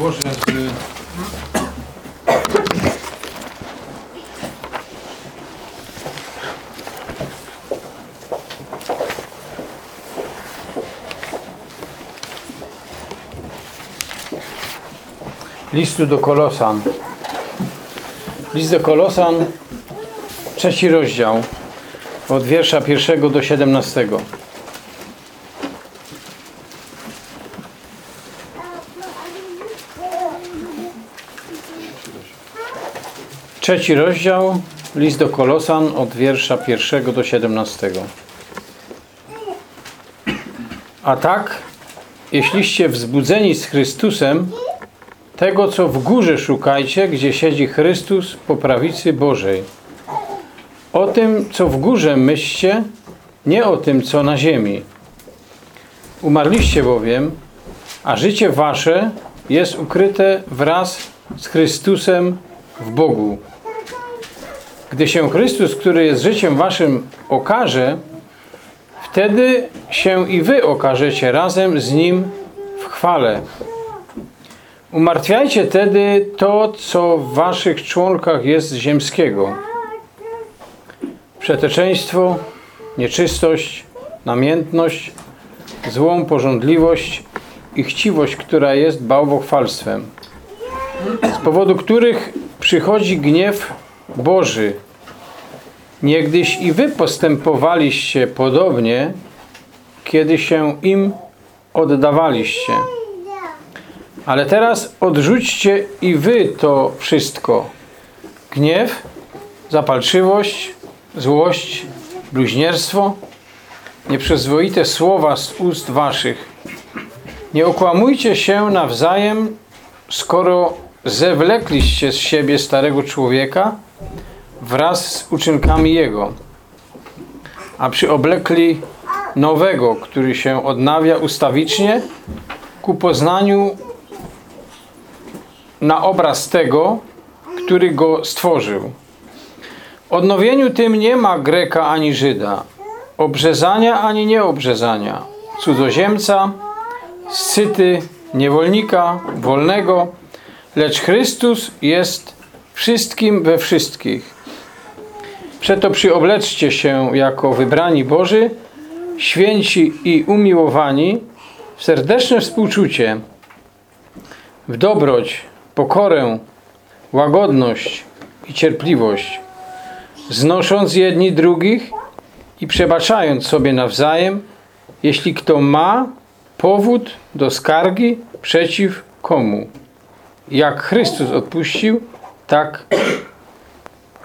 Boże listu do Kolosan. List do Kolosan, trzeci rozdział, od wiersza pierwszego do siedemnastego. Trzeci rozdział, list do Kolosan od wiersza pierwszego do siedemnastego. A tak, jeśliście wzbudzeni z Chrystusem, tego co w górze szukajcie, gdzie siedzi Chrystus po prawicy Bożej. O tym, co w górze myślcie, nie o tym, co na ziemi. Umarliście bowiem, a życie wasze jest ukryte wraz z Chrystusem w Bogu. Gdy się Chrystus, który jest życiem waszym, okaże, wtedy się i wy okażecie razem z Nim w chwale. Umartwiajcie tedy to, co w waszych członkach jest ziemskiego. Przeteczeństwo, nieczystość, namiętność, złą porządliwość i chciwość, która jest bałwochwalstwem, z powodu których przychodzi gniew Boży. Niegdyś i wy postępowaliście podobnie, kiedy się im oddawaliście. Ale teraz odrzućcie i wy to wszystko. Gniew, zapalczywość, złość, bluźnierstwo, nieprzyzwoite słowa z ust waszych. Nie okłamujcie się nawzajem, skoro zewlekliście z siebie starego człowieka wraz z uczynkami jego, a przyoblekli nowego, który się odnawia ustawicznie ku poznaniu na obraz tego, który go stworzył. Odnowieniu tym nie ma Greka ani Żyda, obrzezania ani nieobrzezania, cudzoziemca, scyty, niewolnika, wolnego, lecz Chrystus jest wszystkim we wszystkich. Przeto przyobleczcie się jako wybrani Boży, święci i umiłowani, w serdeczne współczucie, w dobroć, pokorę, łagodność i cierpliwość, znosząc jedni drugich i przebaczając sobie nawzajem, jeśli kto ma powód do skargi przeciw komu. Jak Chrystus odpuścił, tak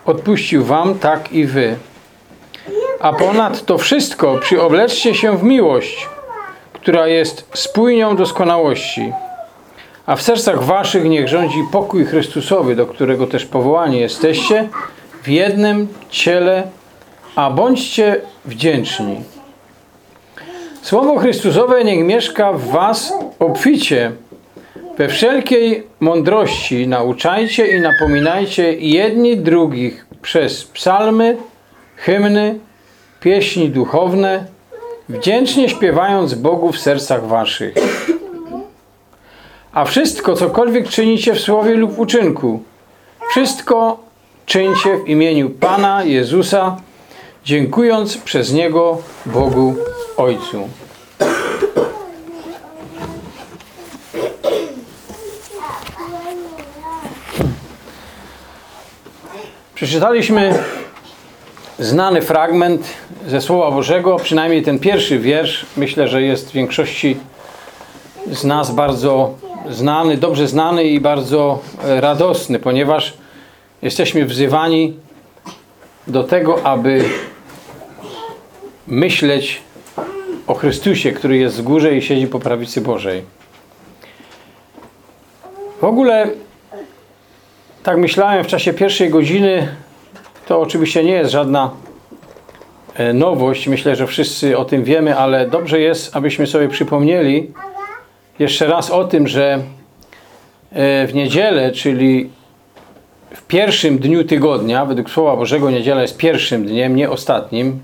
odpuścił wam, tak i wy. A ponad to wszystko przyobleczcie się w miłość, która jest spójnią doskonałości. A w sercach waszych niech rządzi pokój Chrystusowy, do którego też powołani jesteście, w jednym ciele, a bądźcie wdzięczni. Słowo Chrystusowe niech mieszka w was obficie. We wszelkiej mądrości nauczajcie i napominajcie jedni drugich przez psalmy, hymny, pieśni duchowne, wdzięcznie śpiewając Bogu w sercach waszych. A wszystko, cokolwiek czynicie w słowie lub uczynku, wszystko czyńcie w imieniu Pana Jezusa, dziękując przez Niego Bogu Ojcu. Przeczytaliśmy znany fragment ze Słowa Bożego, przynajmniej ten pierwszy wiersz, myślę, że jest większości z nas bardzo znany, dobrze znany i bardzo radosny, ponieważ jesteśmy wzywani do tego, aby myśleć o Chrystusie, który jest w górze i siedzi po prawicy Bożej. W ogóle tak myślałem w czasie pierwszej godziny, to oczywiście nie jest żadna nowość, myślę, że wszyscy o tym wiemy, ale dobrze jest, abyśmy sobie przypomnieli jeszcze raz o tym, że w niedzielę, czyli w pierwszym dniu tygodnia, według Słowa Bożego niedziela jest pierwszym dniem, nie ostatnim.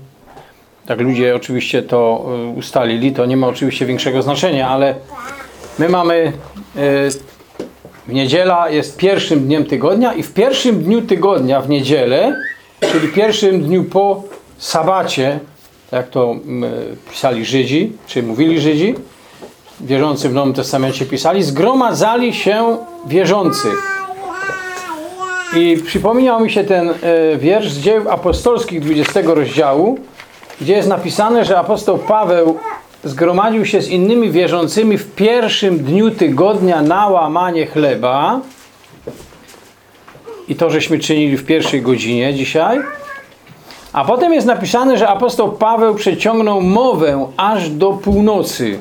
Tak ludzie oczywiście to ustalili, to nie ma oczywiście większego znaczenia, ale my mamy w niedziela jest pierwszym dniem tygodnia i w pierwszym dniu tygodnia, w niedzielę, czyli pierwszym dniu po sabacie, jak to mm, pisali Żydzi, czy mówili Żydzi, wierzący w Nowym Testamencie pisali, zgromadzali się wierzący. I przypomniał mi się ten e, wiersz z dzieł apostolskich 20 rozdziału, gdzie jest napisane, że apostoł Paweł zgromadził się z innymi wierzącymi w pierwszym dniu tygodnia na łamanie chleba. I to żeśmy czynili w pierwszej godzinie dzisiaj. A potem jest napisane, że apostoł Paweł przeciągnął mowę aż do północy.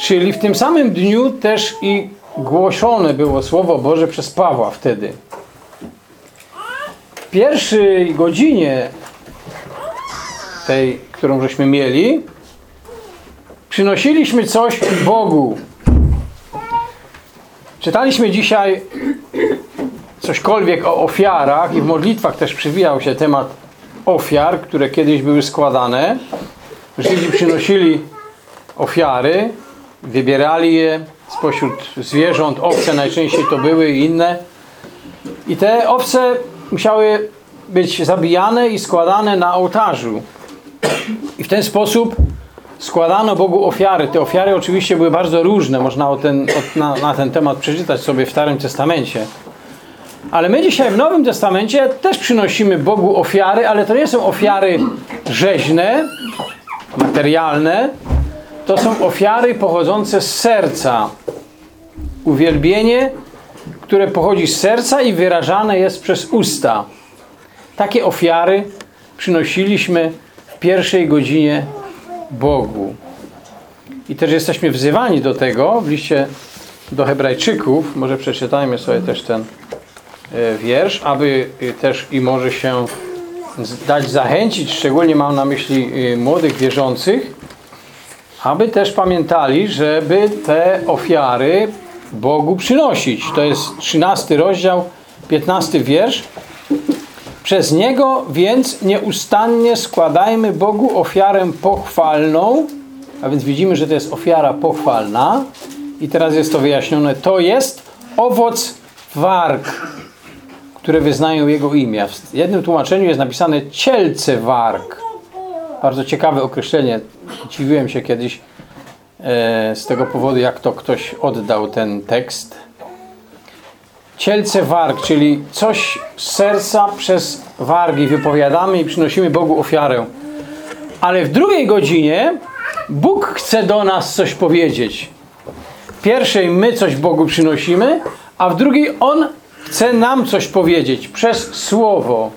Czyli w tym samym dniu też i głoszone było Słowo Boże przez Pawła wtedy. W pierwszej godzinie tej, którą żeśmy mieli, przynosiliśmy coś Bogu. Czytaliśmy dzisiaj cośkolwiek o ofiarach i w modlitwach też przywijał się temat ofiar, które kiedyś były składane. Żydzi przynosili ofiary, wybierali je spośród zwierząt, owce najczęściej to były i inne. I te owce musiały być zabijane i składane na ołtarzu. I w ten sposób składano Bogu ofiary. Te ofiary oczywiście były bardzo różne. Można o ten, o, na, na ten temat przeczytać sobie w Starym Testamencie. Ale my dzisiaj w Nowym Testamencie też przynosimy Bogu ofiary, ale to nie są ofiary rzeźne, materialne. To są ofiary pochodzące z serca. Uwielbienie, które pochodzi z serca i wyrażane jest przez usta. Takie ofiary przynosiliśmy w pierwszej godzinie Bogu. I też jesteśmy wzywani do tego w liście do Hebrajczyków. Może przeczytajmy sobie też ten e, wiersz, aby e, też i może się dać zachęcić, szczególnie mam na myśli e, młodych wierzących, aby też pamiętali, żeby te ofiary Bogu przynosić. To jest 13 rozdział, 15 wiersz. Przez Niego więc nieustannie składajmy Bogu ofiarę pochwalną, a więc widzimy, że to jest ofiara pochwalna i teraz jest to wyjaśnione. To jest owoc warg, które wyznają Jego imię. W jednym tłumaczeniu jest napisane cielce warg. Bardzo ciekawe określenie. Dziwiłem się kiedyś e, z tego powodu, jak to ktoś oddał ten tekst. Cielce warg, czyli coś z serca przez wargi wypowiadamy i przynosimy Bogu ofiarę. Ale w drugiej godzinie Bóg chce do nas coś powiedzieć. W pierwszej my coś Bogu przynosimy, a w drugiej On chce nam coś powiedzieć przez Słowo.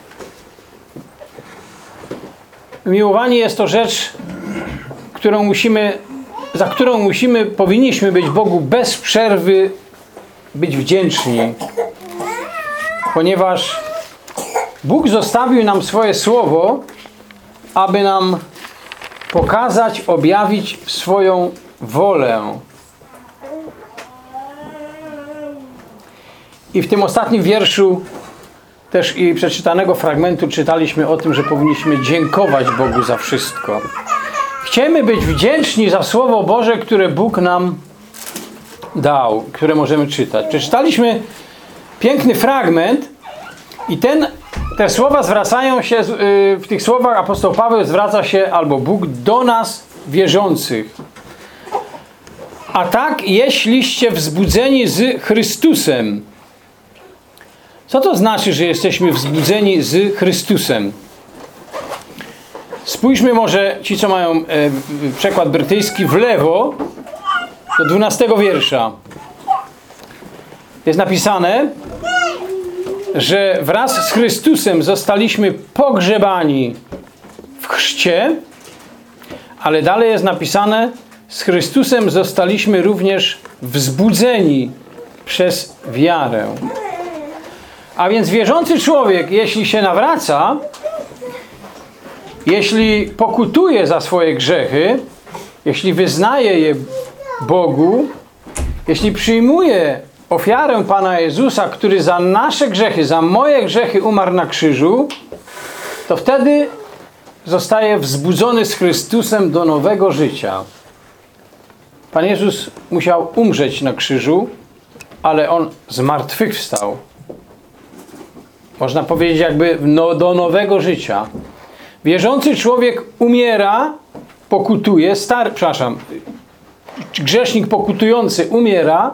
Miłowanie jest to rzecz, którą musimy, za którą musimy, powinniśmy być Bogu bez przerwy być wdzięczni. Ponieważ Bóg zostawił nam swoje Słowo, aby nam pokazać, objawić swoją wolę. I w tym ostatnim wierszu też i przeczytanego fragmentu czytaliśmy o tym, że powinniśmy dziękować Bogu za wszystko. Chcemy być wdzięczni za Słowo Boże, które Bóg nam dał, które możemy czytać. Przeczytaliśmy piękny fragment i ten, te słowa zwracają się, w tych słowach apostoł Paweł zwraca się albo Bóg do nas wierzących. A tak, jeśliście wzbudzeni z Chrystusem. Co to znaczy, że jesteśmy wzbudzeni z Chrystusem? Spójrzmy może, ci co mają e, przekład brytyjski, w lewo, do 12 wiersza. Jest napisane, że wraz z Chrystusem zostaliśmy pogrzebani w chrzcie, ale dalej jest napisane, z Chrystusem zostaliśmy również wzbudzeni przez wiarę. A więc wierzący człowiek, jeśli się nawraca, jeśli pokutuje za swoje grzechy, jeśli wyznaje je Bogu, jeśli przyjmuje ofiarę Pana Jezusa, który za nasze grzechy, za moje grzechy umarł na krzyżu, to wtedy zostaje wzbudzony z Chrystusem do nowego życia. Pan Jezus musiał umrzeć na krzyżu, ale On zmartwychwstał. Można powiedzieć jakby no, do nowego życia. Wierzący człowiek umiera, pokutuje, stary, przepraszam, grzesznik pokutujący umiera,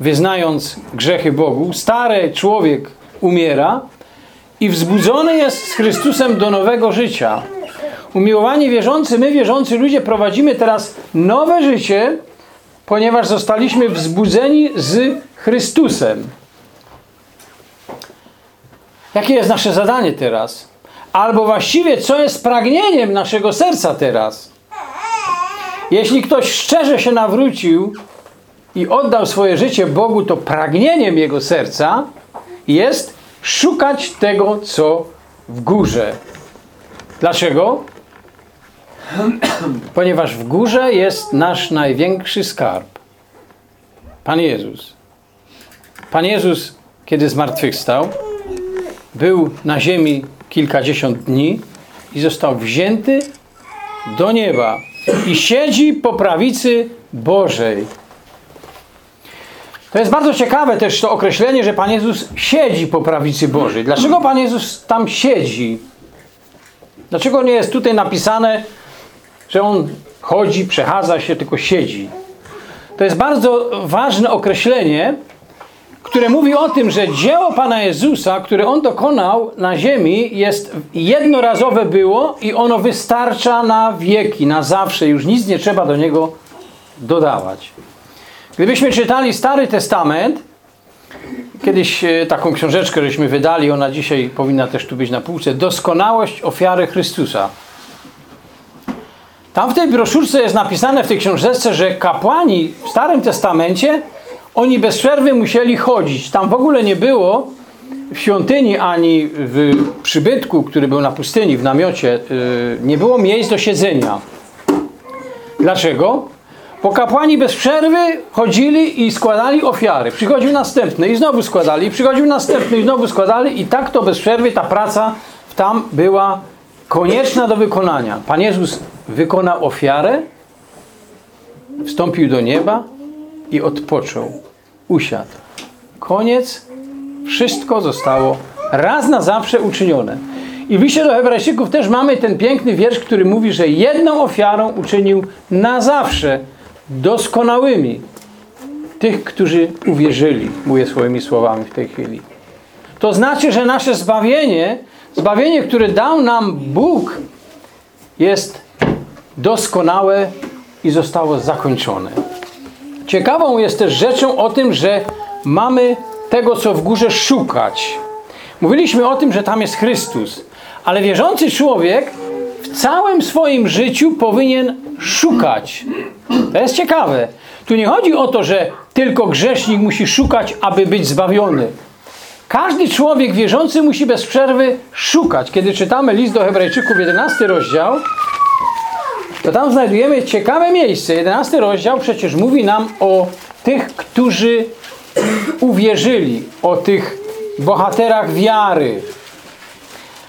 wyznając grzechy Bogu. Stary człowiek umiera i wzbudzony jest z Chrystusem do nowego życia. Umiłowani wierzący, my wierzący ludzie prowadzimy teraz nowe życie, ponieważ zostaliśmy wzbudzeni z Chrystusem. Jakie jest nasze zadanie teraz? Albo właściwie, co jest pragnieniem naszego serca teraz? Jeśli ktoś szczerze się nawrócił i oddał swoje życie Bogu, to pragnieniem jego serca jest szukać tego, co w górze. Dlaczego? Ponieważ w górze jest nasz największy skarb. Pan Jezus. Pan Jezus, kiedy zmartwychwstał, był na ziemi kilkadziesiąt dni i został wzięty do nieba i siedzi po prawicy Bożej. To jest bardzo ciekawe też to określenie, że Pan Jezus siedzi po prawicy Bożej. Dlaczego Pan Jezus tam siedzi? Dlaczego nie jest tutaj napisane, że On chodzi, przechadza się, tylko siedzi? To jest bardzo ważne określenie, które mówi o tym, że dzieło Pana Jezusa, które On dokonał na ziemi, jest jednorazowe było i ono wystarcza na wieki, na zawsze. Już nic nie trzeba do niego dodawać. Gdybyśmy czytali Stary Testament, kiedyś e, taką książeczkę żeśmy wydali, ona dzisiaj powinna też tu być na półce, Doskonałość ofiary Chrystusa. Tam w tej broszurce jest napisane w tej książeczce, że kapłani w Starym Testamencie oni bez przerwy musieli chodzić. Tam w ogóle nie było w świątyni ani w przybytku, który był na pustyni, w namiocie, e, nie było miejsc do siedzenia. Dlaczego? Bo kapłani bez przerwy chodzili i składali ofiary. Przychodził następny i znowu składali. Przychodził następny i znowu składali. I tak to bez przerwy ta praca tam była konieczna do wykonania. Pan Jezus wykonał ofiarę, wstąpił do nieba i odpoczął. Usiadł. Koniec. Wszystko zostało raz na zawsze uczynione. I w liście do Hebrajczyków też mamy ten piękny wiersz, który mówi, że jedną ofiarą uczynił na zawsze doskonałymi tych, którzy uwierzyli, mówię swoimi słowami w tej chwili. To znaczy, że nasze zbawienie, zbawienie, które dał nam Bóg, jest doskonałe i zostało zakończone. Ciekawą jest też rzeczą o tym, że mamy tego, co w górze szukać. Mówiliśmy o tym, że tam jest Chrystus, ale wierzący człowiek w całym swoim życiu powinien szukać. To jest ciekawe. Tu nie chodzi o to, że tylko grzesznik musi szukać, aby być zbawiony. Każdy człowiek wierzący musi bez przerwy szukać. Kiedy czytamy list do Hebrajczyków, 11 rozdział, to tam znajdujemy ciekawe miejsce. 11 rozdział przecież mówi nam o tych, którzy uwierzyli, o tych bohaterach wiary.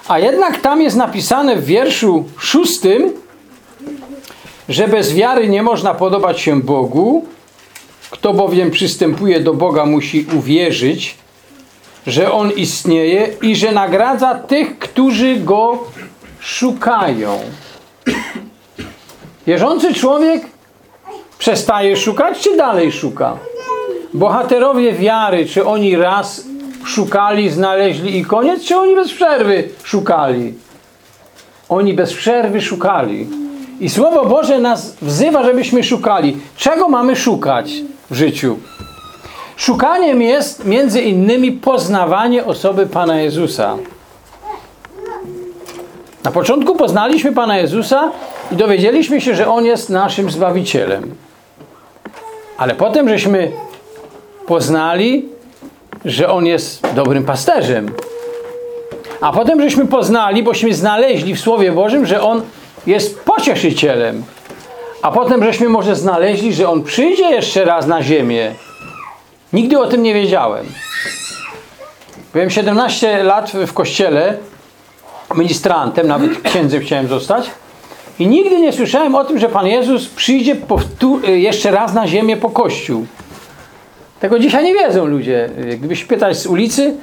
A jednak tam jest napisane w wierszu szóstym, że bez wiary nie można podobać się Bogu. Kto bowiem przystępuje do Boga, musi uwierzyć, że On istnieje i że nagradza tych, którzy Go szukają. Wierzący człowiek przestaje szukać, czy dalej szuka? Bohaterowie wiary, czy oni raz szukali, znaleźli i koniec, czy oni bez przerwy szukali? Oni bez przerwy szukali. I Słowo Boże nas wzywa, żebyśmy szukali. Czego mamy szukać w życiu? Szukaniem jest między innymi poznawanie osoby Pana Jezusa. Na początku poznaliśmy Pana Jezusa i dowiedzieliśmy się, że On jest naszym Zbawicielem. Ale potem żeśmy poznali, że On jest dobrym pasterzem. A potem żeśmy poznali, bośmy znaleźli w Słowie Bożym, że On jest pocieszycielem. A potem żeśmy może znaleźli, że On przyjdzie jeszcze raz na ziemię. Nigdy o tym nie wiedziałem. Byłem 17 lat w kościele, ministrantem, nawet księdzem chciałem zostać. I nigdy nie słyszałem o tym, że Pan Jezus przyjdzie jeszcze raz na ziemię po Kościół. Tego dzisiaj nie wiedzą ludzie. Gdybyś pytać z ulicy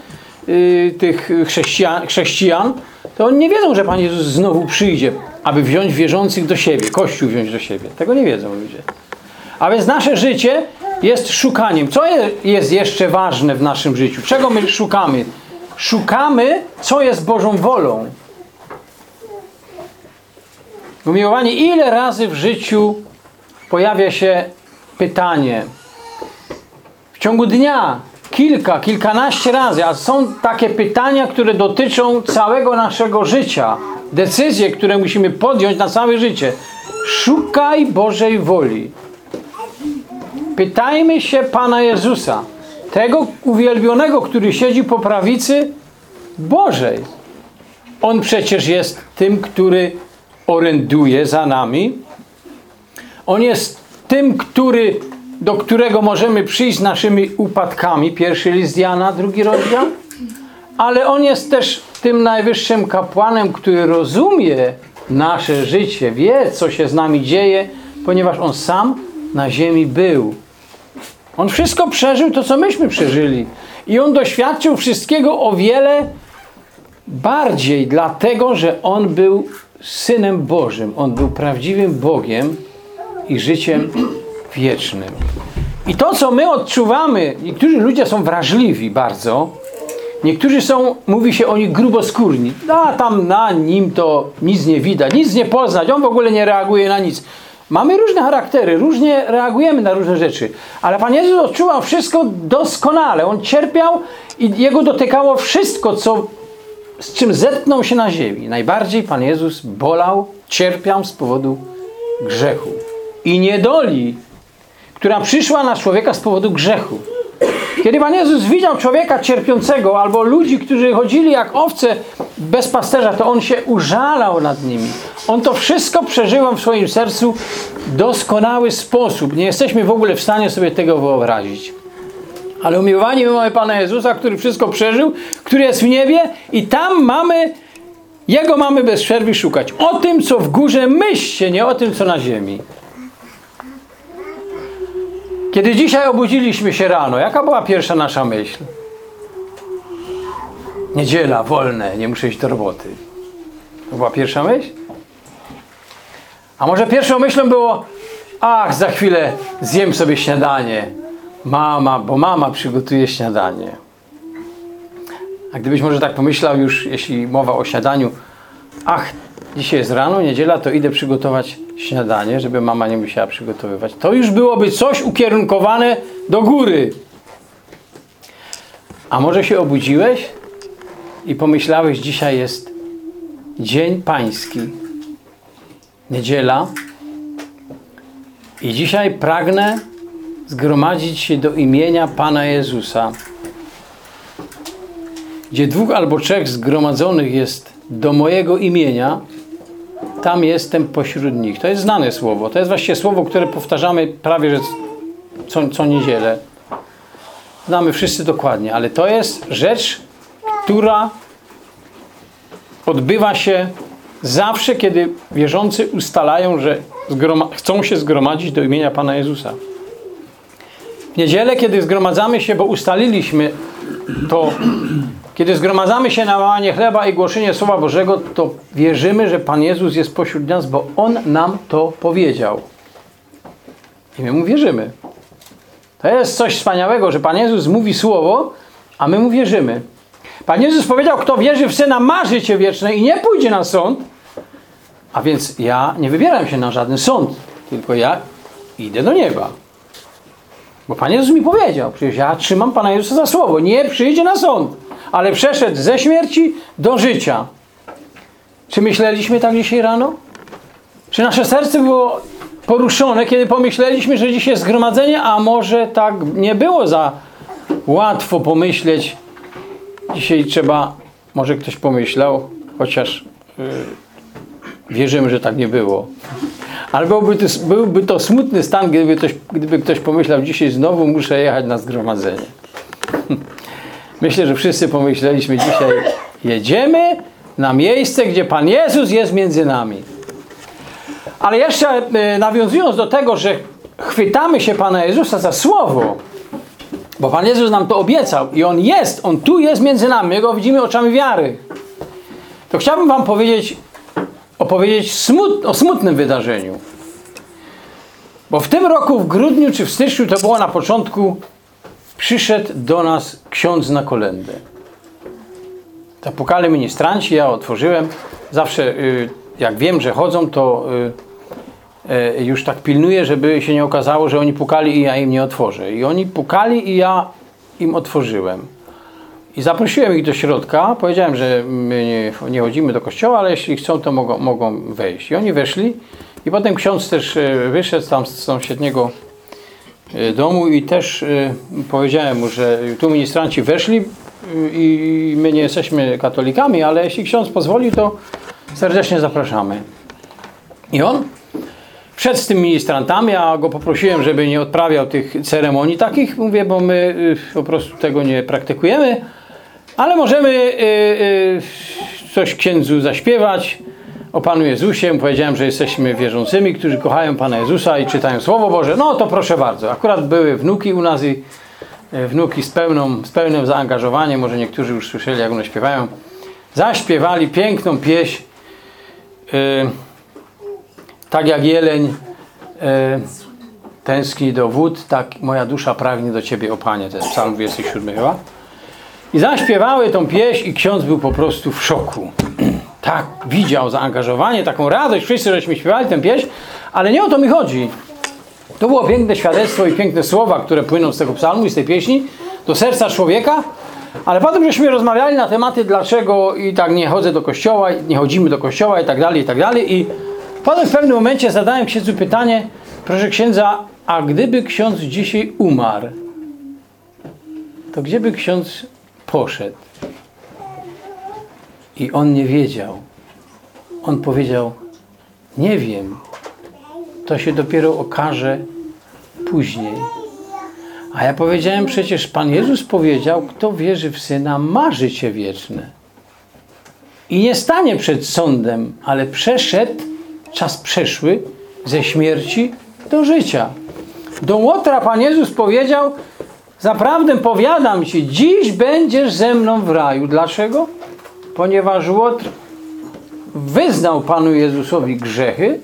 yy, tych chrześcijan, chrześcijan, to oni nie wiedzą, że Pan Jezus znowu przyjdzie, aby wziąć wierzących do siebie, Kościół wziąć do siebie. Tego nie wiedzą ludzie. A więc nasze życie jest szukaniem. Co jest jeszcze ważne w naszym życiu? Czego my szukamy? Szukamy, co jest Bożą wolą. Umiłowanie, ile razy w życiu pojawia się pytanie w ciągu dnia kilka, kilkanaście razy, a są takie pytania, które dotyczą całego naszego życia. Decyzje, które musimy podjąć na całe życie. Szukaj Bożej woli. Pytajmy się Pana Jezusa, tego uwielbionego, który siedzi po prawicy Bożej. On przecież jest tym, który oręduje za nami. On jest tym, który, do którego możemy przyjść z naszymi upadkami. Pierwszy list Jana, drugi rozdział. Ale On jest też tym najwyższym kapłanem, który rozumie nasze życie, wie, co się z nami dzieje, ponieważ On sam na ziemi był. On wszystko przeżył, to co myśmy przeżyli. I On doświadczył wszystkiego o wiele bardziej, dlatego, że On był Synem Bożym. On był prawdziwym Bogiem i życiem wiecznym. I to, co my odczuwamy, niektórzy ludzie są wrażliwi bardzo, niektórzy są, mówi się o nich gruboskórni. A tam na nim to nic nie widać, nic nie poznać, on w ogóle nie reaguje na nic. Mamy różne charaktery, różnie reagujemy na różne rzeczy, ale Pan Jezus odczuwał wszystko doskonale. On cierpiał i Jego dotykało wszystko, co, z czym zetknął się na ziemi. Najbardziej Pan Jezus bolał, cierpiał z powodu grzechu i niedoli, która przyszła na człowieka z powodu grzechu. Kiedy Pan Jezus widział człowieka cierpiącego albo ludzi, którzy chodzili jak owce bez pasterza, to On się użalał nad nimi. On to wszystko przeżywał w swoim sercu w doskonały sposób. Nie jesteśmy w ogóle w stanie sobie tego wyobrazić. Ale umiłowani my mamy Pana Jezusa, który wszystko przeżył, który jest w niebie i tam mamy, Jego mamy bez przerwy szukać. O tym, co w górze myślcie, nie o tym, co na ziemi. Kiedy dzisiaj obudziliśmy się rano, jaka była pierwsza nasza myśl? Niedziela, wolne, nie muszę iść do roboty. To była pierwsza myśl? A może pierwszą myślą było, ach, za chwilę zjem sobie śniadanie. Mama, bo mama przygotuje śniadanie. A gdybyś może tak pomyślał już, jeśli mowa o śniadaniu, ach, dzisiaj jest rano, niedziela, to idę przygotować śniadanie, żeby mama nie musiała przygotowywać. To już byłoby coś ukierunkowane do góry. A może się obudziłeś i pomyślałeś, dzisiaj jest Dzień Pański, niedziela i dzisiaj pragnę zgromadzić się do imienia Pana Jezusa. Gdzie dwóch albo trzech zgromadzonych jest do mojego imienia, tam jestem pośród nich. To jest znane słowo. To jest właściwie słowo, które powtarzamy prawie że co, co niedzielę. Znamy wszyscy dokładnie, ale to jest rzecz, która odbywa się zawsze, kiedy wierzący ustalają, że chcą się zgromadzić do imienia Pana Jezusa. W niedzielę, kiedy zgromadzamy się, bo ustaliliśmy to kiedy zgromadzamy się na łamanie chleba i głoszenie Słowa Bożego, to wierzymy, że Pan Jezus jest pośród nas, bo On nam to powiedział. I my Mu wierzymy. To jest coś wspaniałego, że Pan Jezus mówi Słowo, a my Mu wierzymy. Pan Jezus powiedział, kto wierzy w Syna ma życie wieczne i nie pójdzie na sąd. A więc ja nie wybieram się na żaden sąd, tylko ja idę do nieba. Bo Pan Jezus mi powiedział, przecież ja trzymam Pana Jezusa za słowo, nie przyjdzie na sąd ale przeszedł ze śmierci do życia. Czy myśleliśmy tak dzisiaj rano? Czy nasze serce było poruszone, kiedy pomyśleliśmy, że dzisiaj jest zgromadzenie, a może tak nie było za łatwo pomyśleć. Dzisiaj trzeba, może ktoś pomyślał, chociaż yy, wierzymy, że tak nie było. Ale byłby to, byłby to smutny stan, gdyby ktoś, gdyby ktoś pomyślał, dzisiaj znowu muszę jechać na zgromadzenie. Myślę, że wszyscy pomyśleliśmy dzisiaj, jedziemy na miejsce, gdzie Pan Jezus jest między nami. Ale jeszcze e, nawiązując do tego, że chwytamy się Pana Jezusa za słowo, Bo Pan Jezus nam to obiecał i On jest, On tu jest między nami, My Go widzimy oczami wiary. To chciałbym Wam powiedzieć, opowiedzieć smut, o smutnym wydarzeniu. Bo w tym roku, w grudniu czy w styczniu, to było na początku, przyszedł do nas ksiądz na kolendę. Zapukali ministranci, ja otworzyłem. Zawsze, y, jak wiem, że chodzą, to y, y, już tak pilnuję, żeby się nie okazało, że oni pukali i ja im nie otworzę. I oni pukali i ja im otworzyłem. I zaprosiłem ich do środka. Powiedziałem, że my nie, nie chodzimy do kościoła, ale jeśli chcą, to mogą, mogą wejść. I oni weszli. I potem ksiądz też wyszedł tam z sąsiedniego domu i też powiedziałem mu, że tu ministranci weszli, i my nie jesteśmy katolikami, ale jeśli ksiądz pozwoli, to serdecznie zapraszamy. I on przed z tym ministrantami, a go poprosiłem, żeby nie odprawiał tych ceremonii takich, mówię, bo my po prostu tego nie praktykujemy, ale możemy coś księdzu zaśpiewać o Panu Jezusie. Powiedziałem, że jesteśmy wierzącymi, którzy kochają Pana Jezusa i czytają Słowo Boże. No to proszę bardzo. Akurat były wnuki u nas i E, wnuki z, pełną, z pełnym zaangażowaniem, może niektórzy już słyszeli jak one śpiewają, zaśpiewali piękną pieśń, yy, tak jak jeleń yy, tęskni do wód, tak moja dusza pragnie do Ciebie, o Panie. To jest psalm 27 chyba. I zaśpiewały tą pieśń i ksiądz był po prostu w szoku. Tak, widział zaangażowanie, taką radość, wszyscy żeśmy śpiewali tę pieśń, ale nie o to mi chodzi. To było piękne świadectwo i piękne słowa, które płyną z tego psalmu i z tej pieśni do serca człowieka, ale potem żeśmy rozmawiali na tematy dlaczego i tak nie chodzę do kościoła, nie chodzimy do kościoła i tak dalej, i tak dalej i potem w pewnym momencie zadałem księdzu pytanie, proszę księdza, a gdyby ksiądz dzisiaj umarł, to gdzie by ksiądz poszedł? I on nie wiedział. On powiedział, nie wiem, to się dopiero okaże później. A ja powiedziałem przecież, Pan Jezus powiedział, kto wierzy w Syna ma życie wieczne. I nie stanie przed sądem, ale przeszedł, czas przeszły, ze śmierci do życia. Do Łotra Pan Jezus powiedział, zaprawdę powiadam Ci, dziś będziesz ze mną w raju. Dlaczego? Ponieważ Łotr wyznał Panu Jezusowi grzechy,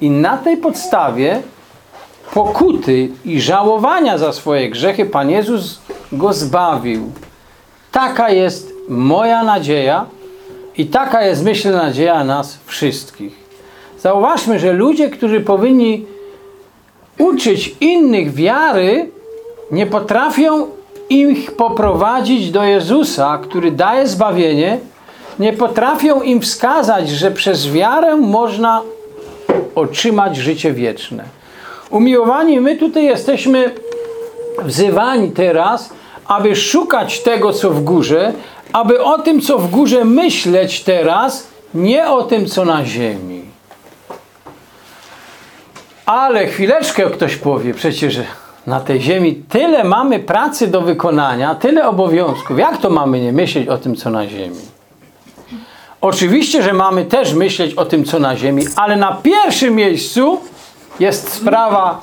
i na tej podstawie pokuty i żałowania za swoje grzechy Pan Jezus go zbawił. Taka jest moja nadzieja i taka jest, myślę, nadzieja nas wszystkich. Zauważmy, że ludzie, którzy powinni uczyć innych wiary, nie potrafią ich poprowadzić do Jezusa, który daje zbawienie, nie potrafią im wskazać, że przez wiarę można otrzymać życie wieczne. Umiłowani, my tutaj jesteśmy wzywani teraz, aby szukać tego, co w górze, aby o tym, co w górze myśleć teraz, nie o tym, co na ziemi. Ale chwileczkę ktoś powie, przecież na tej ziemi tyle mamy pracy do wykonania, tyle obowiązków. Jak to mamy nie myśleć o tym, co na ziemi? Oczywiście, że mamy też myśleć o tym, co na ziemi, ale na pierwszym miejscu jest sprawa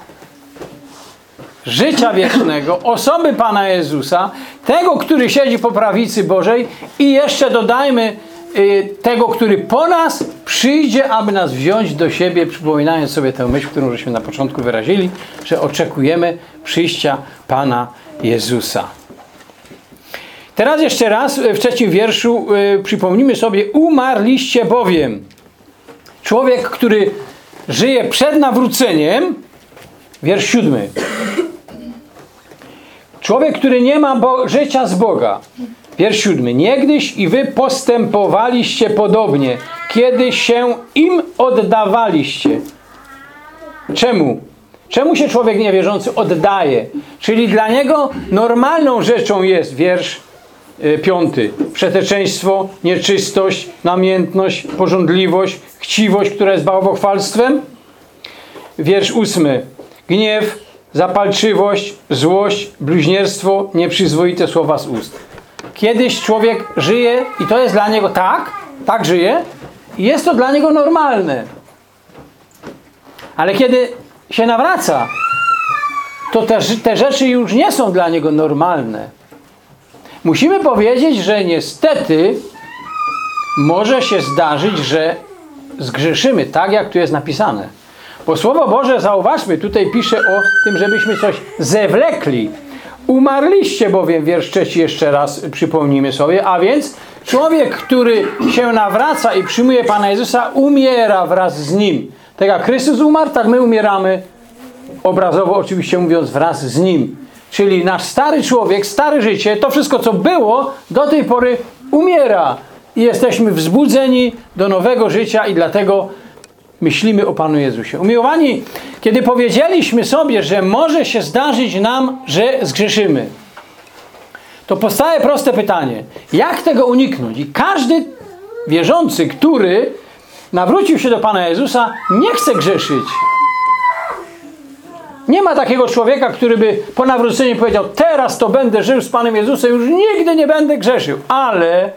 życia wiecznego, osoby Pana Jezusa, tego, który siedzi po prawicy Bożej i jeszcze dodajmy tego, który po nas przyjdzie, aby nas wziąć do siebie, przypominając sobie tę myśl, którą żeśmy na początku wyrazili, że oczekujemy przyjścia Pana Jezusa. Teraz jeszcze raz w trzecim wierszu yy, przypomnimy sobie, umarliście bowiem. Człowiek, który żyje przed nawróceniem, wiersz siódmy. Człowiek, który nie ma życia z Boga. Wiersz siódmy. Niegdyś i wy postępowaliście podobnie, kiedy się im oddawaliście. Czemu? Czemu się człowiek niewierzący oddaje? Czyli dla niego normalną rzeczą jest, wiersz E, piąty. Przeteczeństwo, nieczystość, namiętność, porządliwość, chciwość, która jest bałwochwalstwem. Wiersz ósmy. Gniew, zapalczywość, złość, bluźnierstwo, nieprzyzwoite słowa z ust. Kiedyś człowiek żyje i to jest dla niego tak, tak żyje i jest to dla niego normalne. Ale kiedy się nawraca to te, te rzeczy już nie są dla niego normalne. Musimy powiedzieć, że niestety może się zdarzyć, że zgrzeszymy, tak jak tu jest napisane. Bo Słowo Boże, zauważmy, tutaj pisze o tym, żebyśmy coś zewlekli. Umarliście bowiem, wiersz trzeci jeszcze raz przypomnijmy sobie, a więc człowiek, który się nawraca i przyjmuje Pana Jezusa, umiera wraz z Nim. Tak jak Chrystus umarł, tak my umieramy, obrazowo oczywiście mówiąc, wraz z Nim. Czyli nasz stary człowiek, stare życie, to wszystko co było, do tej pory umiera. I jesteśmy wzbudzeni do nowego życia i dlatego myślimy o Panu Jezusie. Umiłowani, kiedy powiedzieliśmy sobie, że może się zdarzyć nam, że zgrzeszymy, to powstaje proste pytanie. Jak tego uniknąć? I każdy wierzący, który nawrócił się do Pana Jezusa, nie chce grzeszyć. Nie ma takiego człowieka, który by po nawróceniu powiedział, teraz to będę żył z Panem Jezusem, już nigdy nie będę grzeszył. Ale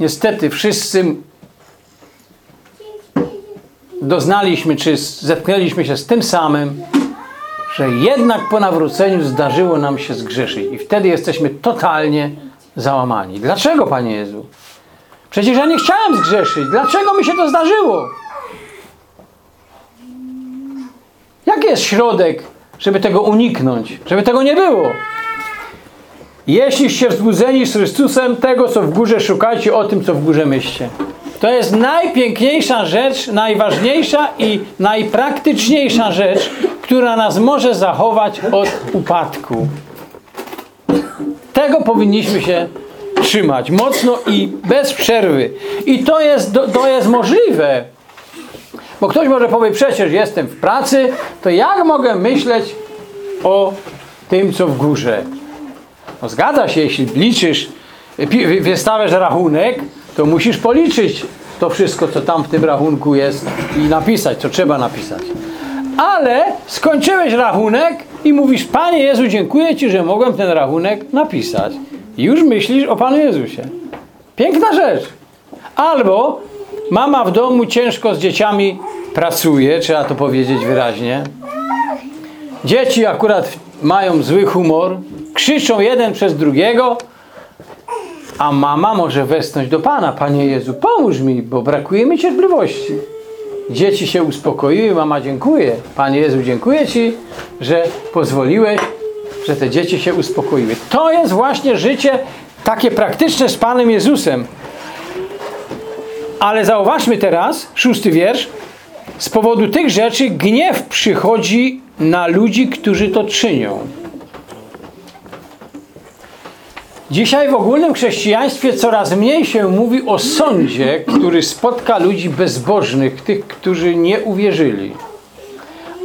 niestety wszyscy doznaliśmy, czy zetknęliśmy się z tym samym, że jednak po nawróceniu zdarzyło nam się zgrzeszyć. I wtedy jesteśmy totalnie załamani. Dlaczego, Panie Jezu? Przecież ja nie chciałem zgrzeszyć. Dlaczego mi się to zdarzyło? Jaki jest środek, żeby tego uniknąć? Żeby tego nie było? Jeśliście wzbudzeni z Chrystusem, tego co w górze szukajcie, o tym co w górze myślcie. To jest najpiękniejsza rzecz, najważniejsza i najpraktyczniejsza rzecz, która nas może zachować od upadku. Tego powinniśmy się trzymać mocno i bez przerwy. I to jest, to jest możliwe. Bo ktoś może powiedzieć, przecież jestem w pracy, to jak mogę myśleć o tym, co w górze? No zgadza się, jeśli liczysz, wystawiasz rachunek, to musisz policzyć to wszystko, co tam w tym rachunku jest i napisać, co trzeba napisać. Ale skończyłeś rachunek i mówisz, Panie Jezu, dziękuję Ci, że mogłem ten rachunek napisać. I już myślisz o Panu Jezusie. Piękna rzecz. Albo mama w domu ciężko z dzieciami pracuje, trzeba to powiedzieć wyraźnie. Dzieci akurat mają zły humor, krzyczą jeden przez drugiego, a mama może westnąć do Pana. Panie Jezu, pomóż mi, bo brakuje mi cierpliwości. Dzieci się uspokoiły, mama dziękuję. Panie Jezu, dziękuję Ci, że pozwoliłeś, że te dzieci się uspokoiły. To jest właśnie życie takie praktyczne z Panem Jezusem. Ale zauważmy teraz, szósty wiersz. Z powodu tych rzeczy gniew przychodzi na ludzi, którzy to czynią. Dzisiaj w ogólnym chrześcijaństwie coraz mniej się mówi o sądzie, który spotka ludzi bezbożnych, tych, którzy nie uwierzyli.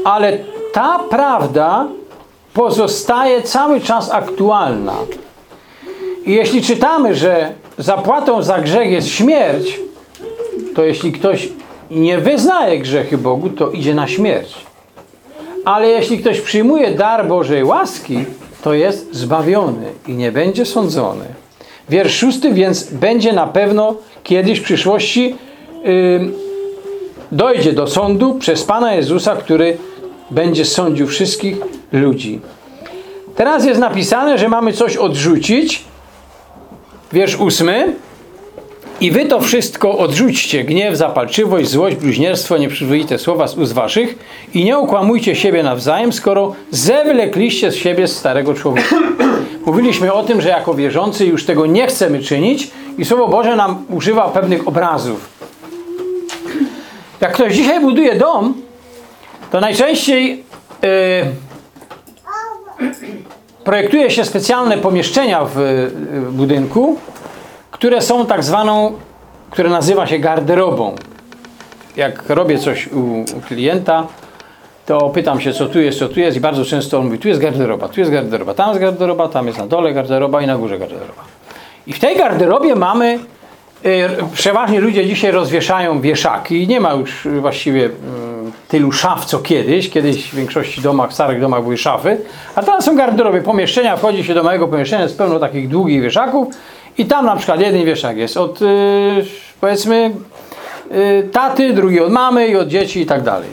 Ale ta prawda pozostaje cały czas aktualna. I jeśli czytamy, że zapłatą za grzech jest śmierć, to jeśli ktoś nie wyznaje grzechy Bogu, to idzie na śmierć. Ale jeśli ktoś przyjmuje dar Bożej łaski, to jest zbawiony i nie będzie sądzony. Wiersz szósty więc będzie na pewno kiedyś w przyszłości yy, dojdzie do sądu przez Pana Jezusa, który będzie sądził wszystkich ludzi. Teraz jest napisane, że mamy coś odrzucić. Wiersz ósmy. I wy to wszystko odrzućcie, gniew, zapalczywość, złość, bluźnierstwo, nieprzyzwoite słowa z ust waszych i nie ukłamujcie siebie nawzajem, skoro zewlekliście z siebie starego człowieka. Mówiliśmy o tym, że jako wierzący już tego nie chcemy czynić i Słowo Boże nam używa pewnych obrazów. Jak ktoś dzisiaj buduje dom, to najczęściej yy, projektuje się specjalne pomieszczenia w, w budynku, które są tak zwaną, które nazywa się garderobą. Jak robię coś u, u klienta, to pytam się, co tu jest, co tu jest i bardzo często on mówi, tu jest garderoba, tu jest garderoba, tam jest garderoba, tam jest na dole garderoba i na górze garderoba. I w tej garderobie mamy, y, przeważnie ludzie dzisiaj rozwieszają wieszaki, nie ma już właściwie y, tylu szaf co kiedyś, kiedyś w większości domach, starych domach były szafy, a teraz są garderoby, pomieszczenia, wchodzi się do mojego pomieszczenia, jest pełno takich długich wieszaków i tam na przykład jeden wieszak jest od y, powiedzmy y, taty, drugi od mamy i od dzieci i tak dalej.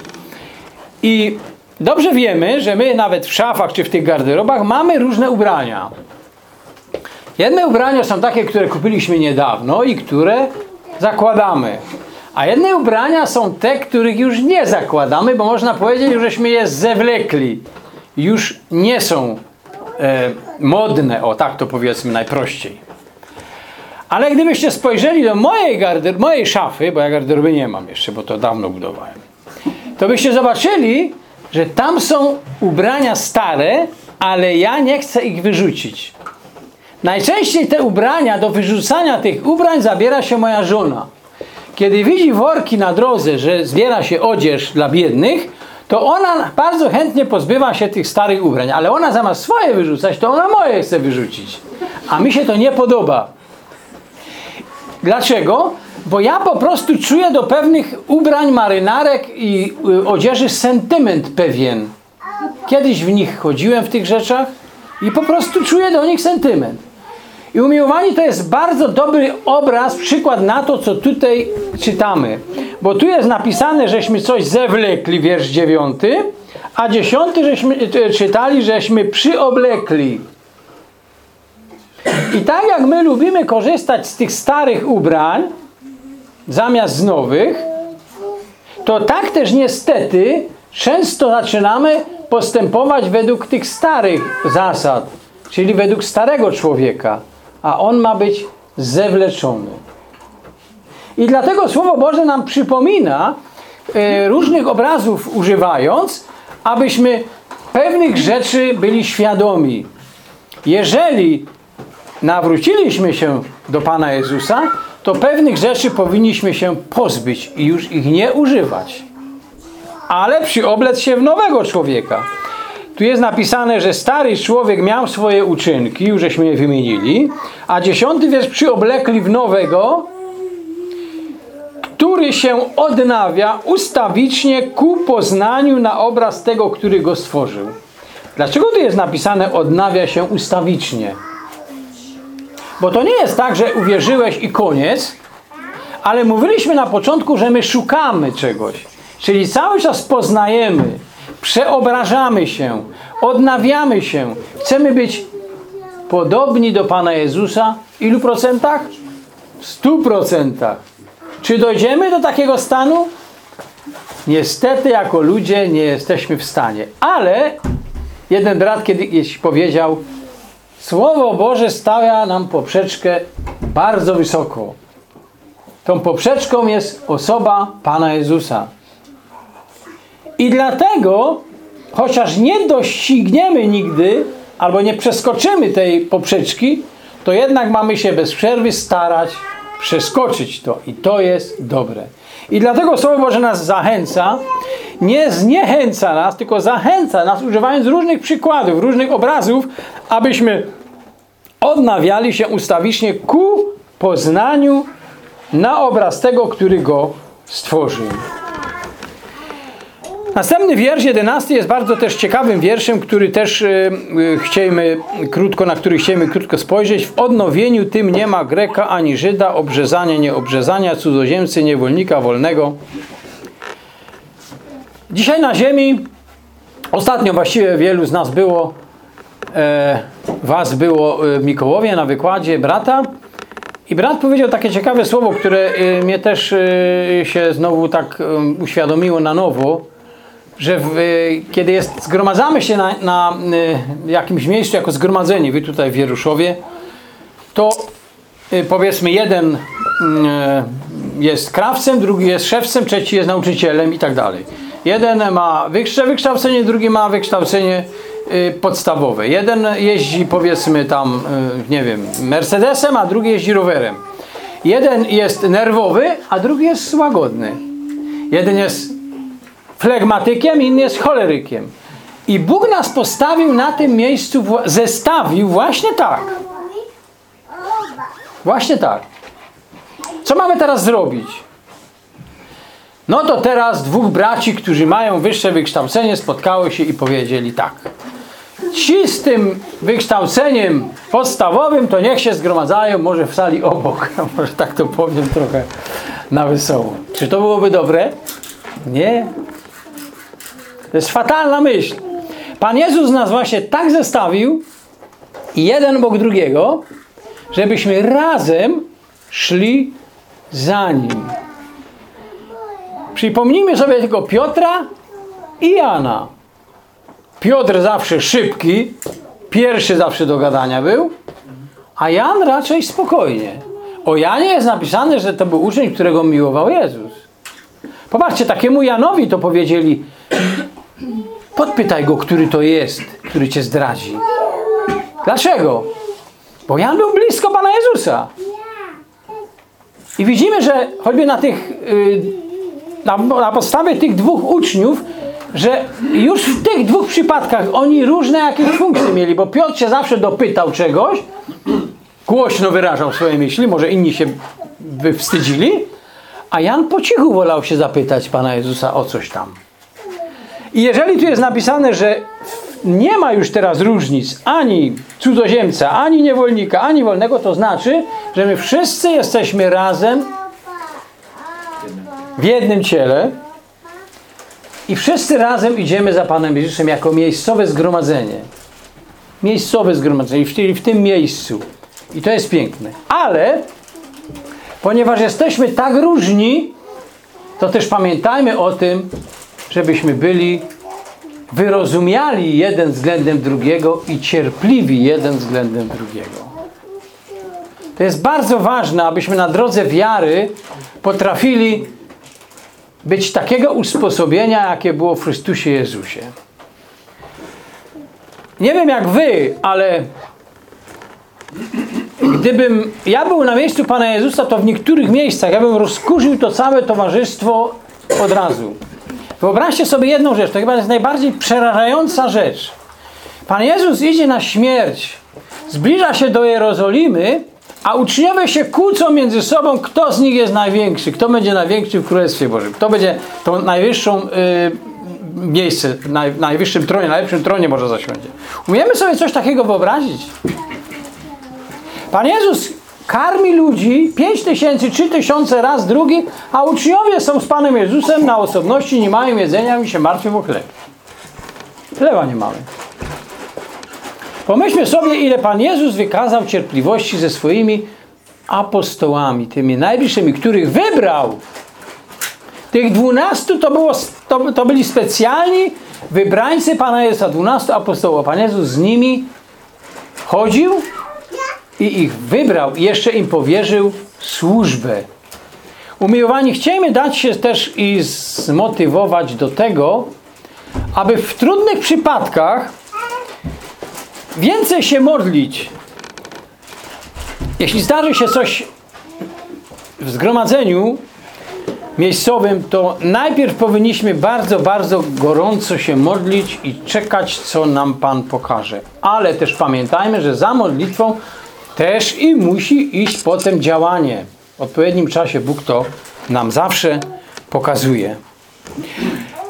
I dobrze wiemy, że my nawet w szafach czy w tych garderobach mamy różne ubrania. Jedne ubrania są takie, które kupiliśmy niedawno i które zakładamy. A jedne ubrania są te, których już nie zakładamy, bo można powiedzieć, żeśmy je zewlekli. Już nie są e, modne, o tak to powiedzmy najprościej. Ale gdybyście spojrzeli do mojej, garder mojej szafy, bo ja garderoby nie mam jeszcze, bo to dawno budowałem, to byście zobaczyli, że tam są ubrania stare, ale ja nie chcę ich wyrzucić. Najczęściej te ubrania, do wyrzucania tych ubrań zabiera się moja żona. Kiedy widzi worki na drodze, że zbiera się odzież dla biednych, to ona bardzo chętnie pozbywa się tych starych ubrań, ale ona zamiast swoje wyrzucać, to ona moje chce wyrzucić. A mi się to nie podoba. Dlaczego? Bo ja po prostu czuję do pewnych ubrań, marynarek i y, odzieży sentyment pewien. Kiedyś w nich chodziłem w tych rzeczach i po prostu czuję do nich sentyment. I umiłowani to jest bardzo dobry obraz, przykład na to, co tutaj czytamy. Bo tu jest napisane, żeśmy coś zewlekli, wiersz dziewiąty, a dziesiąty żeśmy e, czytali, żeśmy przyoblekli. I tak jak my lubimy korzystać z tych starych ubrań, zamiast z nowych, to tak też niestety często zaczynamy postępować według tych starych zasad, czyli według starego człowieka a on ma być zewleczony. I dlatego Słowo Boże nam przypomina, e, różnych obrazów używając, abyśmy pewnych rzeczy byli świadomi. Jeżeli nawróciliśmy się do Pana Jezusa, to pewnych rzeczy powinniśmy się pozbyć i już ich nie używać. Ale przyoblec się w nowego człowieka. Tu jest napisane, że stary człowiek miał swoje uczynki, już żeśmy je wymienili, a dziesiąty wiersz przyoblekli w nowego, który się odnawia ustawicznie ku poznaniu na obraz tego, który go stworzył. Dlaczego tu jest napisane odnawia się ustawicznie? Bo to nie jest tak, że uwierzyłeś i koniec, ale mówiliśmy na początku, że my szukamy czegoś. Czyli cały czas poznajemy, przeobrażamy się, odnawiamy się. Chcemy być podobni do Pana Jezusa. Ilu procentach? W stu procentach. Czy dojdziemy do takiego stanu? Niestety jako ludzie nie jesteśmy w stanie. Ale jeden brat kiedyś powiedział Słowo Boże stawia nam poprzeczkę bardzo wysoko. Tą poprzeczką jest osoba Pana Jezusa. I dlatego, chociaż nie dościgniemy nigdy, albo nie przeskoczymy tej poprzeczki, to jednak mamy się bez przerwy starać przeskoczyć to. I to jest dobre. I dlatego Słowo Boże nas zachęca, nie zniechęca nas, tylko zachęca nas, używając różnych przykładów, różnych obrazów, abyśmy odnawiali się ustawicznie ku poznaniu na obraz tego, który go stworzył. Następny wiersz, jedenasty, jest bardzo też ciekawym wierszem, który też y, y, chcieliśmy krótko, na który chcieliśmy krótko spojrzeć. W odnowieniu tym nie ma Greka ani Żyda, obrzezania, nieobrzezania, cudzoziemcy, niewolnika, wolnego. Dzisiaj na ziemi, ostatnio właściwie wielu z nas było, e, was było e, w Mikołowie na wykładzie brata i brat powiedział takie ciekawe słowo, które e, mnie też e, się znowu tak e, uświadomiło na nowo że w, kiedy jest, zgromadzamy się na, na y, jakimś miejscu jako zgromadzeni, wy tutaj w Wieruszowie, to y, powiedzmy jeden y, jest krawcem, drugi jest szewcem, trzeci jest nauczycielem i tak dalej. Jeden ma wyższe wykształcenie, drugi ma wykształcenie podstawowe. Jeden jeździ powiedzmy tam, nie wiem, Mercedesem, a drugi jeździ rowerem. Jeden jest nerwowy, a drugi jest łagodny. Jeden jest flegmatykiem, inny jest cholerykiem. I Bóg nas postawił na tym miejscu, zestawił właśnie tak. Właśnie tak. Co mamy teraz zrobić? No to teraz dwóch braci, którzy mają wyższe wykształcenie, spotkały się i powiedzieli tak. Ci z tym wykształceniem podstawowym, to niech się zgromadzają może w sali obok. Może tak to powiem trochę na wesoło. Czy to byłoby dobre? Nie. To jest fatalna myśl. Pan Jezus nas właśnie tak zestawił, jeden obok drugiego, żebyśmy razem szli za Nim. Przypomnijmy sobie tylko Piotra i Jana. Piotr zawsze szybki, pierwszy zawsze do gadania był, a Jan raczej spokojnie. O Janie jest napisane, że to był uczeń, którego miłował Jezus. Popatrzcie, takiemu Janowi to powiedzieli, podpytaj go, który to jest, który cię zdradzi. Dlaczego? Bo Jan był blisko Pana Jezusa. I widzimy, że choćby na tych, y, na, na podstawie tych dwóch uczniów, że już w tych dwóch przypadkach oni różne jakieś funkcje mieli, bo Piotr się zawsze dopytał czegoś, głośno wyrażał swoje myśli, może inni się by wstydzili, a Jan po cichu wolał się zapytać Pana Jezusa o coś tam. I jeżeli tu jest napisane, że nie ma już teraz różnic ani cudzoziemca, ani niewolnika, ani wolnego, to znaczy, że my wszyscy jesteśmy razem w jednym ciele i wszyscy razem idziemy za Panem Jezusem jako miejscowe zgromadzenie. Miejscowe zgromadzenie, w, w tym miejscu. I to jest piękne. Ale ponieważ jesteśmy tak różni, to też pamiętajmy o tym, żebyśmy byli wyrozumiali jeden względem drugiego i cierpliwi jeden względem drugiego. To jest bardzo ważne, abyśmy na drodze wiary potrafili być takiego usposobienia, jakie było w Chrystusie Jezusie. Nie wiem jak wy, ale gdybym ja był na miejscu Pana Jezusa, to w niektórych miejscach ja bym rozkurzył to całe towarzystwo od razu. Wyobraźcie sobie jedną rzecz, to chyba jest najbardziej przerażająca rzecz. Pan Jezus idzie na śmierć, zbliża się do Jerozolimy, a uczniowie się kłócą między sobą, kto z nich jest największy, kto będzie największy w Królestwie Bożym, kto będzie tą najwyższą y, miejsce, naj, najwyższym tronie, najlepszym tronie może zasiądzie. Umiemy sobie coś takiego wyobrazić? Pan Jezus karmi ludzi 5 tysięcy, 3 tysiące raz drugi, a uczniowie są z Panem Jezusem na osobności, nie mają jedzenia i się martwią o chleb. Chleba nie mamy. Pomyślmy sobie, ile Pan Jezus wykazał cierpliwości ze swoimi apostołami, tymi najbliższymi, których wybrał. Tych dwunastu to, było, to, to byli specjalni wybrańcy Pana Jezusa, dwunastu apostołów. Pan Jezus z nimi chodził i ich wybrał i jeszcze im powierzył służbę. Umiłowani, chcielibyśmy dać się też i zmotywować do tego, aby w trudnych przypadkach więcej się modlić. Jeśli zdarzy się coś w zgromadzeniu miejscowym, to najpierw powinniśmy bardzo, bardzo gorąco się modlić i czekać, co nam Pan pokaże. Ale też pamiętajmy, że za modlitwą też i musi iść potem działanie. W odpowiednim czasie Bóg to nam zawsze pokazuje.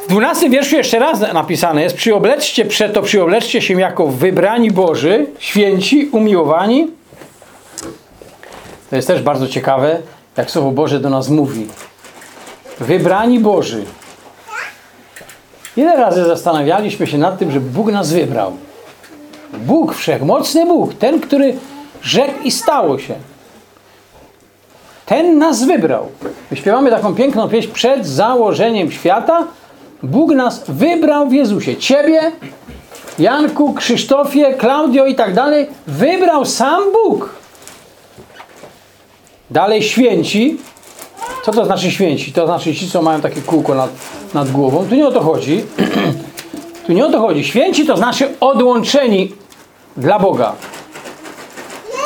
W 12 wierszu jeszcze raz napisane jest przyobleczcie przeto, przyobleczcie się jako wybrani Boży, święci, umiłowani. To jest też bardzo ciekawe, jak Słowo Boże do nas mówi. Wybrani Boży. Ile razy zastanawialiśmy się nad tym, że Bóg nas wybrał. Bóg, wszechmocny Bóg, ten, który rzekł i stało się. Ten nas wybrał. My śpiewamy taką piękną pieśń przed założeniem świata. Bóg nas wybrał w Jezusie. Ciebie, Janku, Krzysztofie, Klaudio i tak dalej wybrał sam Bóg. Dalej święci. Co to znaczy święci? To znaczy ci, co mają takie kółko nad, nad głową. Tu nie o to chodzi. tu nie o to chodzi. Święci to znaczy odłączeni dla Boga.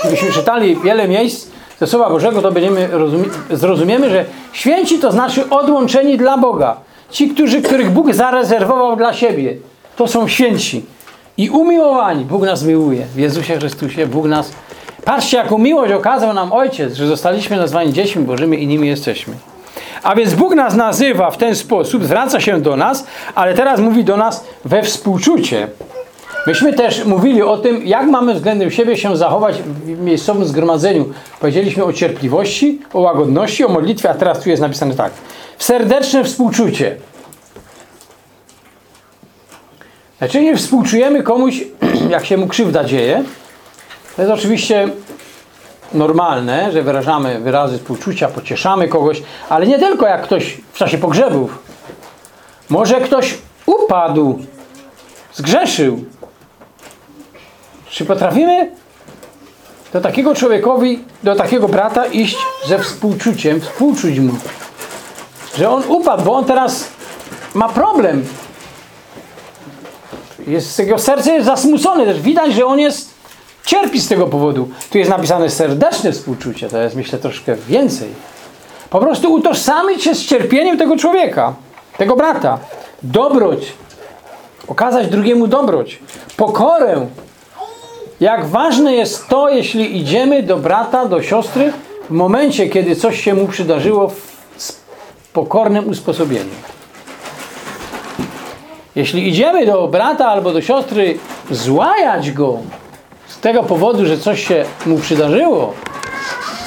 Gdybyśmy czytali wiele miejsc ze Słowa Bożego, to będziemy zrozumiemy, że święci to znaczy odłączeni dla Boga. Ci, którzy, których Bóg zarezerwował dla siebie. To są święci. I umiłowani. Bóg nas miłuje. W Jezusie Chrystusie Bóg nas... Patrzcie, jaką miłość okazał nam Ojciec, że zostaliśmy nazwani dziećmi Bożymi i nimi jesteśmy. A więc Bóg nas nazywa w ten sposób, zwraca się do nas, ale teraz mówi do nas we współczucie. Myśmy też mówili o tym, jak mamy względem siebie się zachować w miejscowym zgromadzeniu. Powiedzieliśmy o cierpliwości, o łagodności, o modlitwie, a teraz tu jest napisane tak. W serdeczne współczucie. Znaczy nie współczujemy komuś, jak się mu krzywda dzieje. To jest oczywiście normalne, że wyrażamy wyrazy współczucia, pocieszamy kogoś, ale nie tylko jak ktoś w czasie pogrzebów. Może ktoś upadł, zgrzeszył. Czy potrafimy do takiego człowiekowi, do takiego brata iść ze współczuciem, współczuć mu, że on upadł, bo on teraz ma problem. Jest, jego serce jest zasmucone, też widać, że on jest, cierpi z tego powodu. Tu jest napisane serdeczne współczucie, to jest myślę troszkę więcej. Po prostu utożsamić się z cierpieniem tego człowieka, tego brata. Dobroć, okazać drugiemu dobroć, pokorę. Jak ważne jest to, jeśli idziemy do brata, do siostry w momencie, kiedy coś się mu przydarzyło w pokornym usposobieniu. Jeśli idziemy do brata albo do siostry złajać go z tego powodu, że coś się mu przydarzyło,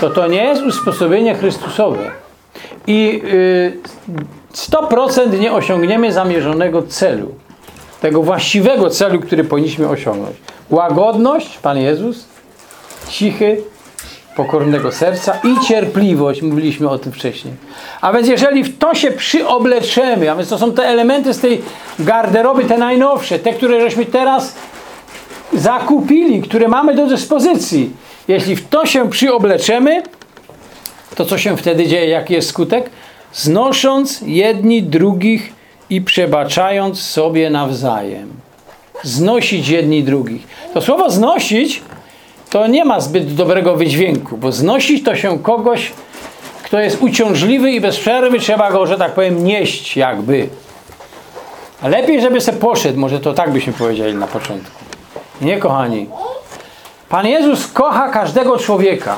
to to nie jest usposobienie Chrystusowe. I y, 100% nie osiągniemy zamierzonego celu. Tego właściwego celu, który powinniśmy osiągnąć. Łagodność, Pan Jezus, cichy, pokornego serca i cierpliwość. Mówiliśmy o tym wcześniej. A więc jeżeli w to się przyobleczemy, a więc to są te elementy z tej garderoby, te najnowsze, te, które żeśmy teraz zakupili, które mamy do dyspozycji. Jeśli w to się przyobleczemy, to co się wtedy dzieje? Jaki jest skutek? Znosząc jedni drugich i przebaczając sobie nawzajem. Znosić jedni drugich. To słowo znosić to nie ma zbyt dobrego wydźwięku, bo znosić to się kogoś, kto jest uciążliwy i bez przerwy trzeba go, że tak powiem, nieść jakby. A lepiej, żeby se poszedł, może to tak byśmy powiedzieli na początku. Nie, kochani. Pan Jezus kocha każdego człowieka.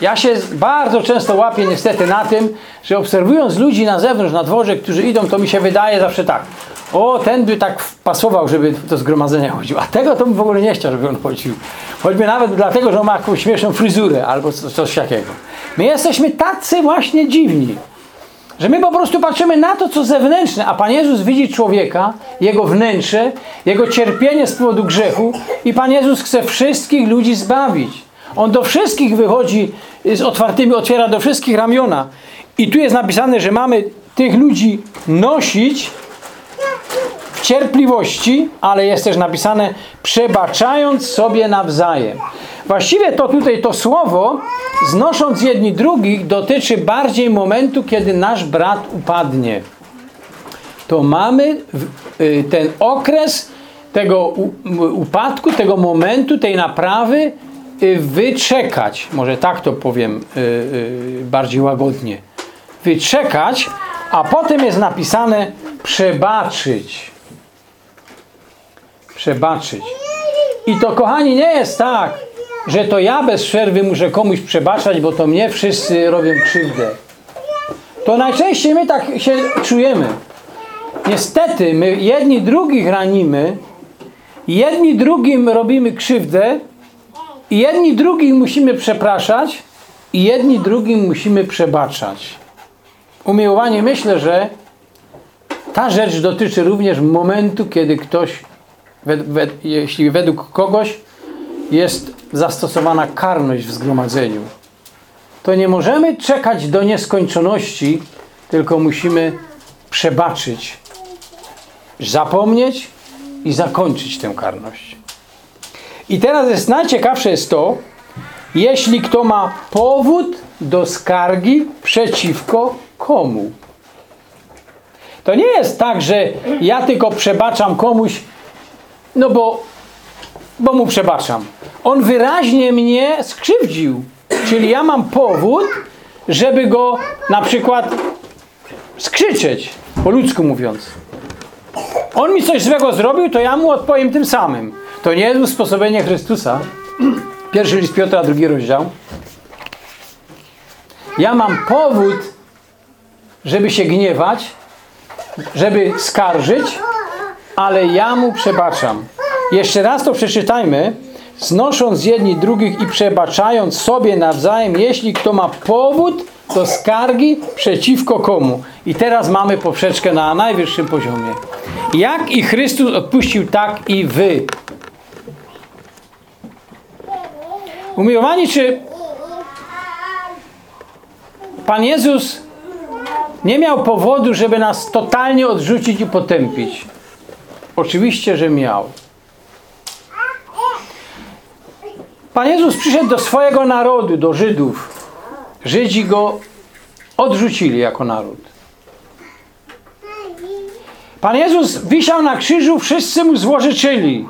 Ja się bardzo często łapię niestety na tym, że obserwując ludzi na zewnątrz, na dworze, którzy idą, to mi się wydaje zawsze tak. O, ten by tak pasował, żeby do zgromadzenia chodził. A tego to bym w ogóle nie chciał, żeby on chodził. Choćby nawet dlatego, że on ma jakąś śmieszną fryzurę albo coś, takiego. My jesteśmy tacy właśnie dziwni. Że my po prostu patrzymy na to, co zewnętrzne, a Pan Jezus widzi człowieka, jego wnętrze, jego cierpienie z powodu grzechu i Pan Jezus chce wszystkich ludzi zbawić. On do wszystkich wychodzi z otwartymi, otwiera do wszystkich ramiona. I tu jest napisane, że mamy tych ludzi nosić cierpliwości, ale jest też napisane przebaczając sobie nawzajem. Właściwie to tutaj to słowo, znosząc jedni drugich, dotyczy bardziej momentu, kiedy nasz brat upadnie. To mamy y, ten okres tego upadku, tego momentu, tej naprawy y, wyczekać. Może tak to powiem y, bardziej łagodnie. Wyczekać, a potem jest napisane przebaczyć. Przebaczyć. I to, kochani, nie jest tak, że to ja bez przerwy muszę komuś przebaczać, bo to mnie wszyscy robią krzywdę. To najczęściej my tak się czujemy. Niestety, my jedni drugich ranimy, jedni drugim robimy krzywdę, jedni drugim musimy przepraszać, i jedni drugim musimy przebaczać. Umiłowanie myślę, że ta rzecz dotyczy również momentu, kiedy ktoś, jeśli według kogoś jest zastosowana karność w zgromadzeniu, to nie możemy czekać do nieskończoności, tylko musimy przebaczyć, zapomnieć i zakończyć tę karność. I teraz jest najciekawsze jest to, jeśli kto ma powód do skargi przeciwko komu. To nie jest tak, że ja tylko przebaczam komuś, no bo, bo mu przebaczam. On wyraźnie mnie skrzywdził. Czyli ja mam powód, żeby go na przykład skrzyczeć, po ludzku mówiąc. On mi coś złego zrobił, to ja mu odpowiem tym samym. To nie jest usposobienie Chrystusa. Pierwszy list Piotra, drugi rozdział. Ja mam powód, żeby się gniewać, żeby skarżyć, ale ja mu przebaczam. Jeszcze raz to przeczytajmy. Znosząc jedni drugich i przebaczając sobie nawzajem, jeśli kto ma powód do skargi przeciwko komu. I teraz mamy poprzeczkę na najwyższym poziomie. Jak i Chrystus odpuścił, tak i wy. Umiłowani, czy Pan Jezus nie miał powodu, żeby nas totalnie odrzucić i potępić? Oczywiście, że miał. Pan Jezus przyszedł do swojego narodu, do Żydów. Żydzi go odrzucili jako naród. Pan Jezus wisiał na krzyżu, wszyscy mu złożyczyli.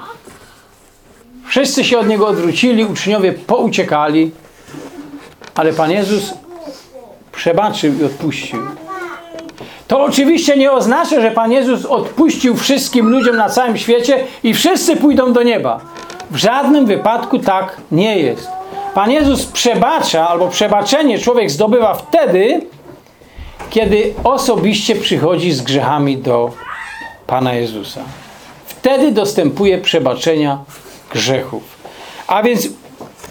Wszyscy się od niego odwrócili, uczniowie pouciekali, ale Pan Jezus przebaczył i odpuścił. To oczywiście nie oznacza, że Pan Jezus odpuścił wszystkim ludziom na całym świecie i wszyscy pójdą do nieba. W żadnym wypadku tak nie jest. Pan Jezus przebacza, albo przebaczenie człowiek zdobywa wtedy, kiedy osobiście przychodzi z grzechami do Pana Jezusa. Wtedy dostępuje przebaczenia grzechów. A więc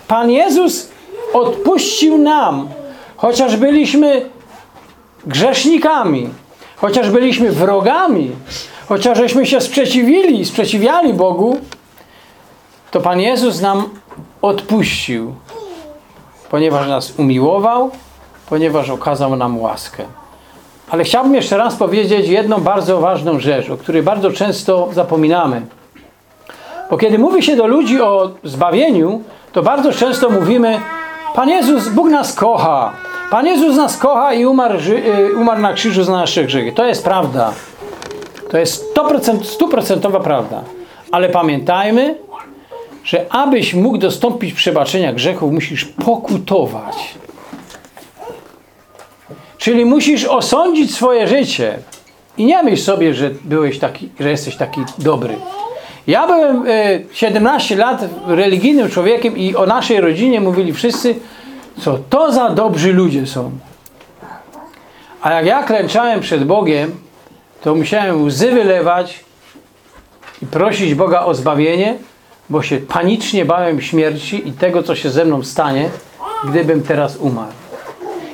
Pan Jezus odpuścił nam, chociaż byliśmy grzesznikami, chociaż byliśmy wrogami, chociaż żeśmy się sprzeciwili, sprzeciwiali Bogu, to Pan Jezus nam odpuścił, ponieważ nas umiłował, ponieważ okazał nam łaskę. Ale chciałbym jeszcze raz powiedzieć jedną bardzo ważną rzecz, o której bardzo często zapominamy. Bo kiedy mówi się do ludzi o zbawieniu, to bardzo często mówimy Pan Jezus, Bóg nas kocha. Pan Jezus nas kocha i umarł, umarł na krzyżu za nasze grzechy. To jest prawda. To jest 100%, stuprocentowa prawda. Ale pamiętajmy, że abyś mógł dostąpić przebaczenia grzechów, musisz pokutować. Czyli musisz osądzić swoje życie. I nie myśl sobie, że byłeś taki, że jesteś taki dobry. Ja byłem 17 lat religijnym człowiekiem i o naszej rodzinie mówili wszyscy, co to za dobrzy ludzie są. A jak ja klęczałem przed Bogiem, to musiałem łzy wylewać i prosić Boga o zbawienie, bo się panicznie bałem śmierci i tego, co się ze mną stanie, gdybym teraz umarł.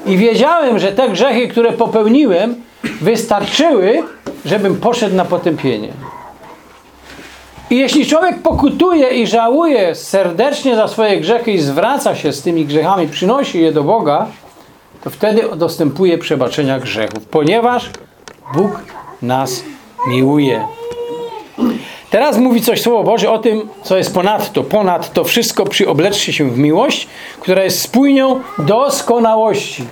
I wiedziałem, że te grzechy, które popełniłem, wystarczyły, żebym poszedł na potępienie. I jeśli człowiek pokutuje i żałuje serdecznie za swoje grzechy i zwraca się z tymi grzechami, przynosi je do Boga, to wtedy dostępuje przebaczenia grzechów, ponieważ Bóg nas miłuje. Teraz mówi coś Słowo Boże o tym, co jest ponadto. Ponad to wszystko przyobleczcie się w miłość, która jest spójnią doskonałości.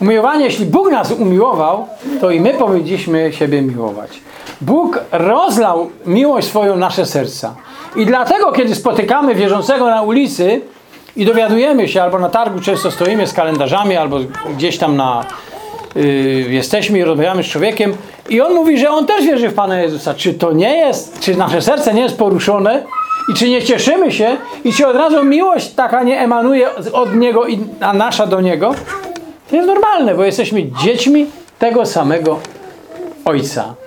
Umiłowanie, jeśli Bóg nas umiłował, to i my powinniśmy siebie miłować. Bóg rozlał miłość swoją nasze serca. I dlatego, kiedy spotykamy wierzącego na ulicy i dowiadujemy się, albo na targu często stoimy z kalendarzami, albo gdzieś tam na, yy, jesteśmy i rozmawiamy z człowiekiem i on mówi, że on też wierzy w Pana Jezusa. Czy to nie jest, czy nasze serce nie jest poruszone i czy nie cieszymy się i czy od razu miłość taka nie emanuje od Niego, a nasza do Niego? To jest normalne, bo jesteśmy dziećmi tego samego Ojca.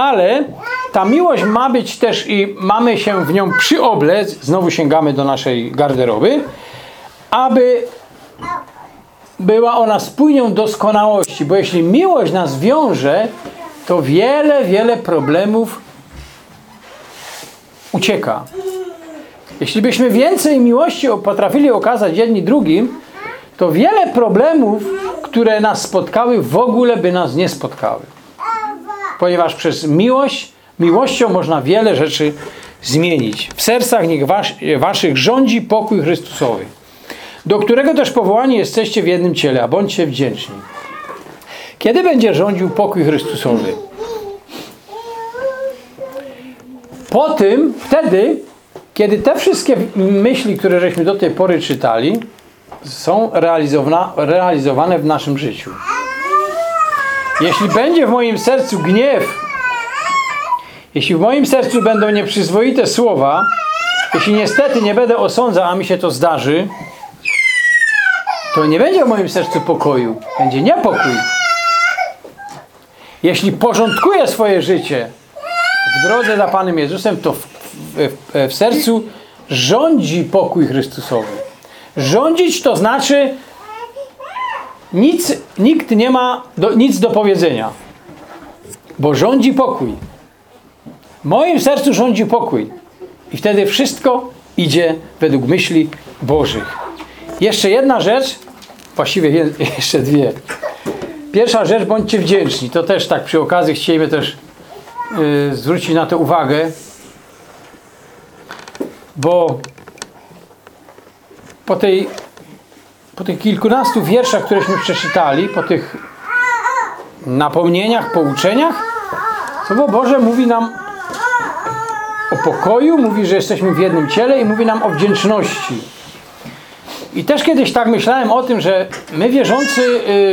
Ale ta miłość ma być też i mamy się w nią przyoblec, znowu sięgamy do naszej garderoby, aby była ona spójnią doskonałości, bo jeśli miłość nas wiąże, to wiele, wiele problemów ucieka. Jeśli byśmy więcej miłości potrafili okazać jedni drugim, to wiele problemów, które nas spotkały, w ogóle by nas nie spotkały. Ponieważ przez miłość, miłością można wiele rzeczy zmienić. W sercach niech was, waszych rządzi pokój Chrystusowy, do którego też powołani jesteście w jednym ciele, a bądźcie wdzięczni. Kiedy będzie rządził pokój Chrystusowy? Po tym, wtedy, kiedy te wszystkie myśli, które żeśmy do tej pory czytali, są realizowane w naszym życiu. Jeśli będzie w moim sercu gniew, jeśli w moim sercu będą nieprzyzwoite słowa, jeśli niestety nie będę osądzał, a mi się to zdarzy, to nie będzie w moim sercu pokoju, będzie niepokój. Jeśli porządkuję swoje życie w drodze za Panem Jezusem, to w, w, w sercu rządzi pokój Chrystusowy. Rządzić to znaczy nic, nikt nie ma do, nic do powiedzenia, bo rządzi pokój. W moim sercu rządzi pokój. I wtedy wszystko idzie według myśli Bożych. Jeszcze jedna rzecz, właściwie jeszcze dwie. Pierwsza rzecz, bądźcie wdzięczni. To też tak przy okazji chcieliby też yy, zwrócić na to uwagę, bo po, tej, po tych kilkunastu wierszach, któreśmy przeczytali, po tych napomnieniach, pouczeniach, Słowo Boże mówi nam o pokoju, mówi, że jesteśmy w jednym ciele i mówi nam o wdzięczności. I też kiedyś tak myślałem o tym, że my wierzący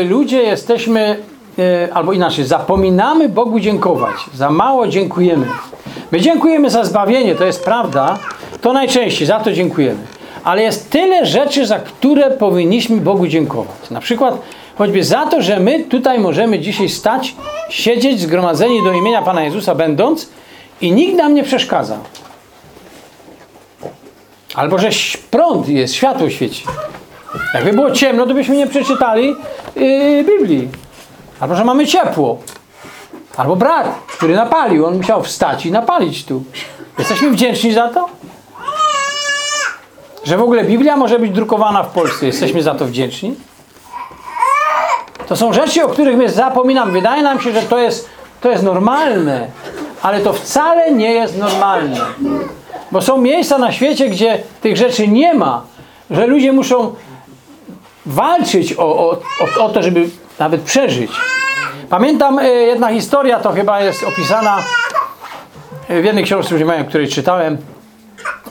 y, ludzie jesteśmy, y, albo inaczej, zapominamy Bogu dziękować. Za mało dziękujemy. My dziękujemy za zbawienie, to jest prawda. To najczęściej, za to dziękujemy. Ale jest tyle rzeczy, za które powinniśmy Bogu dziękować. Na przykład choćby za to, że my tutaj możemy dzisiaj stać, siedzieć zgromadzeni do imienia Pana Jezusa będąc i nikt nam nie przeszkadza. Albo że prąd jest, światło świeci. Jakby było ciemno, to byśmy nie przeczytali yy, Biblii. Albo że mamy ciepło. Albo brat, który napalił, on musiał wstać i napalić tu. Jesteśmy wdzięczni za to? Że w ogóle Biblia może być drukowana w Polsce. Jesteśmy za to wdzięczni? To są rzeczy, o których my zapominamy. Wydaje nam się, że to jest, to jest normalne, ale to wcale nie jest normalne. Bo są miejsca na świecie, gdzie tych rzeczy nie ma, że ludzie muszą walczyć o, o, o, o to, żeby nawet przeżyć. Pamiętam e, jedna historia, to chyba jest opisana w jednej książce, której czytałem.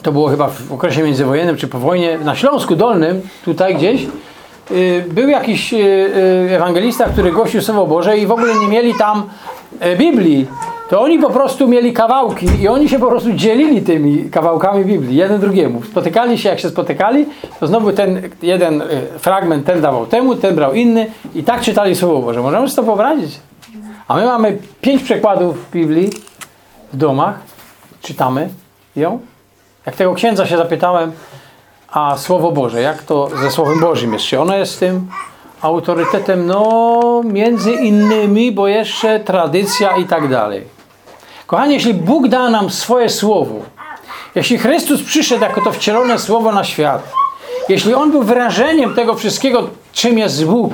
To było chyba w okresie międzywojennym czy po wojnie na Śląsku Dolnym, tutaj gdzieś. Y, był jakiś y, y, ewangelista, który głosił Słowo Boże i w ogóle nie mieli tam e, Biblii, to oni po prostu mieli kawałki i oni się po prostu dzielili tymi kawałkami Biblii, jeden drugiemu. Spotykali się, jak się spotykali, to znowu ten jeden fragment ten dawał temu, ten brał inny i tak czytali Słowo Boże. Możemy sobie to wyobrazić? A my mamy pięć przekładów Biblii w domach, czytamy ją. Jak tego księdza się zapytałem, a Słowo Boże, jak to ze Słowem Bożym jest? Czy ono jest tym autorytetem? No, między innymi, bo jeszcze tradycja i tak dalej. Kochani, jeśli Bóg da nam swoje Słowo, jeśli Chrystus przyszedł jako to wcielone Słowo na świat, jeśli On był wyrażeniem tego wszystkiego, czym jest Bóg,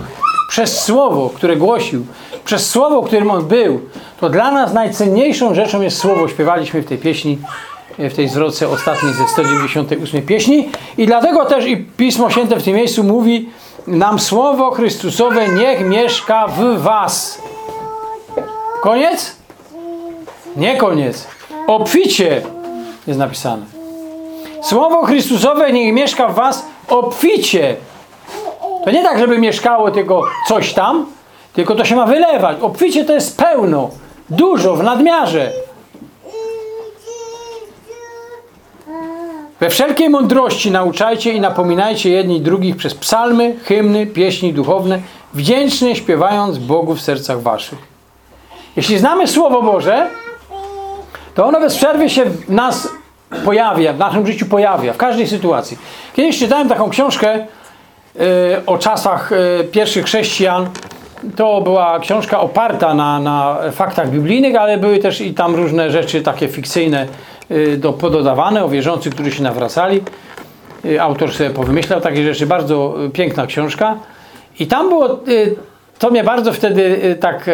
przez Słowo, które głosił, przez Słowo, którym On był, to dla nas najcenniejszą rzeczą jest Słowo. Śpiewaliśmy w tej pieśni w tej zwrotce ostatniej ze 198 pieśni. I dlatego też i Pismo Święte w tym miejscu mówi nam Słowo Chrystusowe niech mieszka w was. Koniec? Nie koniec. Obficie jest napisane. Słowo Chrystusowe niech mieszka w was obficie. To nie tak, żeby mieszkało tylko coś tam, tylko to się ma wylewać. Obficie to jest pełno, dużo, w nadmiarze. We wszelkiej mądrości nauczajcie i napominajcie jedni drugich przez psalmy, hymny, pieśni duchowne, wdzięcznie śpiewając Bogu w sercach waszych. Jeśli znamy Słowo Boże, to ono bez przerwy się w nas pojawia, w naszym życiu pojawia, w każdej sytuacji. Kiedyś czytałem taką książkę y, o czasach y, pierwszych chrześcijan. To była książka oparta na, na faktach biblijnych, ale były też i tam różne rzeczy takie fikcyjne, do, pododawane o wierzących, którzy się nawracali. Y, autor sobie powymyślał takie rzeczy, bardzo y, piękna książka. I tam było, to mnie bardzo wtedy tak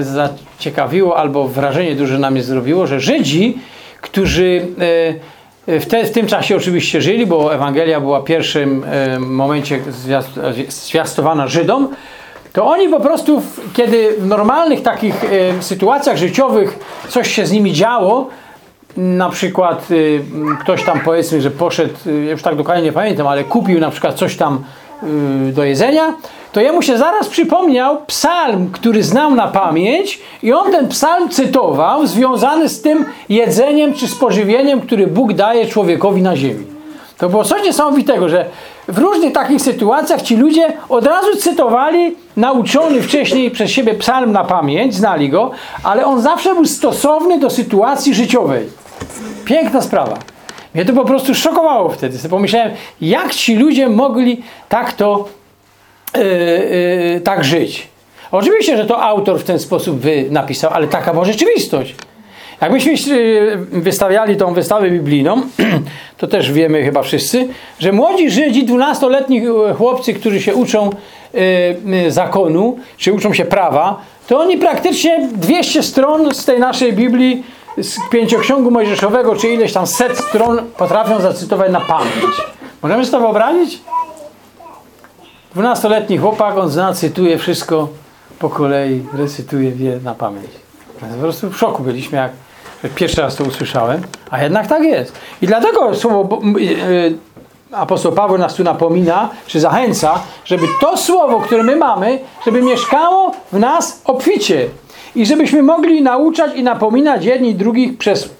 zaciekawiło, albo wrażenie duże na mnie zrobiło, że Żydzi, którzy w, te, w tym czasie oczywiście żyli, bo Ewangelia była w pierwszym momencie zwiastowana Żydom, to oni po prostu, kiedy w normalnych takich sytuacjach życiowych coś się z nimi działo, na przykład y, ktoś tam powiedzmy, że poszedł, y, już tak dokładnie nie pamiętam, ale kupił na przykład coś tam y, do jedzenia, to jemu się zaraz przypomniał psalm, który znał na pamięć i on ten psalm cytował związany z tym jedzeniem czy spożywieniem, który Bóg daje człowiekowi na ziemi. To było coś niesamowitego, że w różnych takich sytuacjach ci ludzie od razu cytowali nauczony wcześniej przez siebie psalm na pamięć, znali go, ale on zawsze był stosowny do sytuacji życiowej. Piękna sprawa. Mnie to po prostu szokowało wtedy. Pomyślałem, jak ci ludzie mogli tak to, yy, yy, tak żyć. Oczywiście, że to autor w ten sposób napisał, ale taka była rzeczywistość. Jak myśmy y, wystawiali tą wystawę biblijną, to też wiemy chyba wszyscy, że młodzi Żydzi, 12-letni chłopcy, którzy się uczą zakonu, czy uczą się prawa, to oni praktycznie 200 stron z tej naszej Biblii, z pięcioksiągu mojżeszowego, czy ileś tam set stron potrafią zacytować na pamięć. Możemy sobie to wyobrazić? 12-letni chłopak, on zna, cytuje wszystko po kolei, recytuje, wie na pamięć. Po prostu w szoku byliśmy, jak pierwszy raz to usłyszałem, a jednak tak jest. I dlatego słowo e, apostoł Paweł nas tu napomina, czy zachęca, żeby to słowo, które my mamy, żeby mieszkało w nas obficie. I żebyśmy mogli nauczać i napominać jedni drugich przez,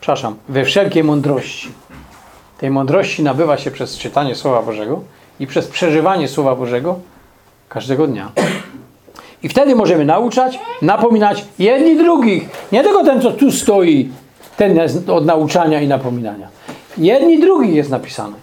przepraszam, we wszelkiej mądrości. Tej mądrości nabywa się przez czytanie Słowa Bożego i przez przeżywanie Słowa Bożego każdego dnia. I wtedy możemy nauczać, napominać jedni drugich. Nie tylko ten, co tu stoi, ten jest od nauczania i napominania. Jedni drugi jest napisane.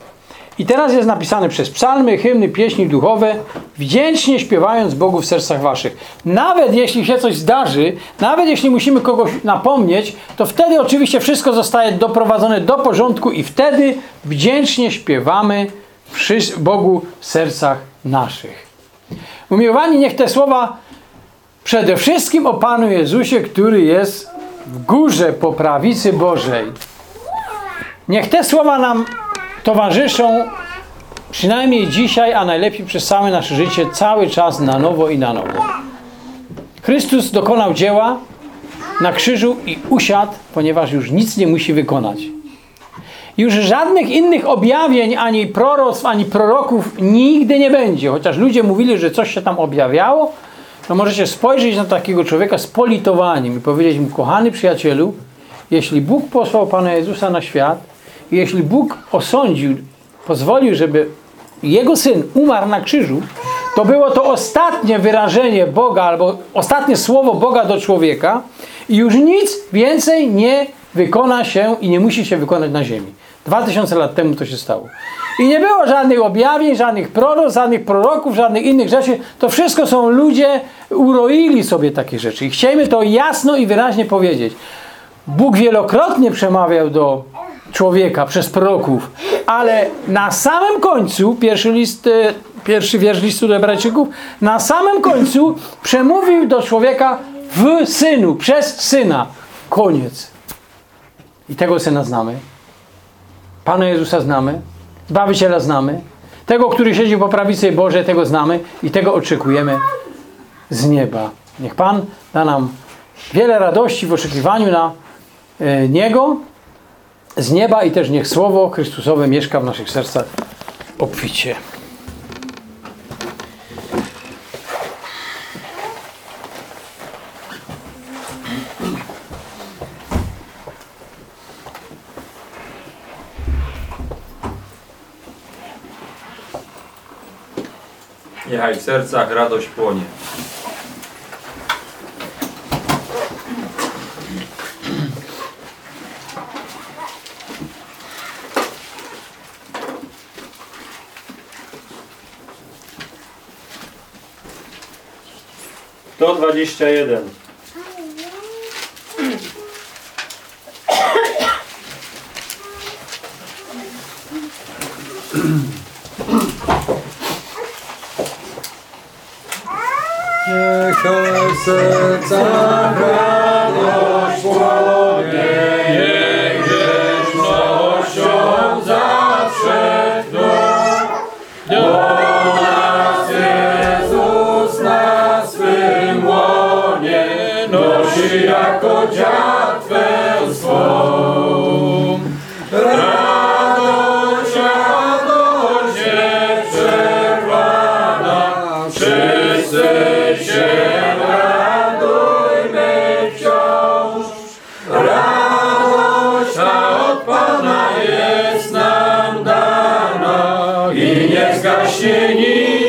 I teraz jest napisane przez psalmy, hymny, pieśni duchowe, wdzięcznie śpiewając Bogu w sercach waszych. Nawet jeśli się coś zdarzy, nawet jeśli musimy kogoś napomnieć, to wtedy oczywiście wszystko zostaje doprowadzone do porządku i wtedy wdzięcznie śpiewamy Bogu w sercach naszych. Umiłowani, niech te słowa przede wszystkim o Panu Jezusie, który jest w górze po prawicy Bożej. Niech te słowa nam towarzyszą przynajmniej dzisiaj, a najlepiej przez całe nasze życie, cały czas na nowo i na nowo. Chrystus dokonał dzieła na krzyżu i usiadł, ponieważ już nic nie musi wykonać. Już żadnych innych objawień, ani proroctw, ani proroków nigdy nie będzie. Chociaż ludzie mówili, że coś się tam objawiało, to możecie spojrzeć na takiego człowieka z politowaniem i powiedzieć mu, kochany przyjacielu, jeśli Bóg posłał Pana Jezusa na świat jeśli Bóg osądził, pozwolił, żeby Jego Syn umarł na krzyżu, to było to ostatnie wyrażenie Boga albo ostatnie słowo Boga do człowieka i już nic więcej nie wykona się i nie musi się wykonać na ziemi. Dwa tysiące lat temu to się stało. I nie było żadnych objawień, żadnych proroków, żadnych proroków, żadnych innych rzeczy. To wszystko są ludzie, uroili sobie takie rzeczy. I chcielibyśmy to jasno i wyraźnie powiedzieć. Bóg wielokrotnie przemawiał do człowieka przez proroków, ale na samym końcu, pierwszy list, e, pierwszy wiersz listu do Hebrajczyków, na samym końcu przemówił do człowieka w synu, przez syna. Koniec. I tego syna znamy. Pana Jezusa znamy. Zbawiciela znamy. Tego, który siedzi po prawicy Boże, tego znamy i tego oczekujemy z nieba. Niech Pan da nam wiele radości w oczekiwaniu na e, Niego z nieba i też niech Słowo Chrystusowe mieszka w naszych sercach obficie. Niechaj w sercach radość płonie. To dwadzieścia jeden. Niechaj serca zgaśnie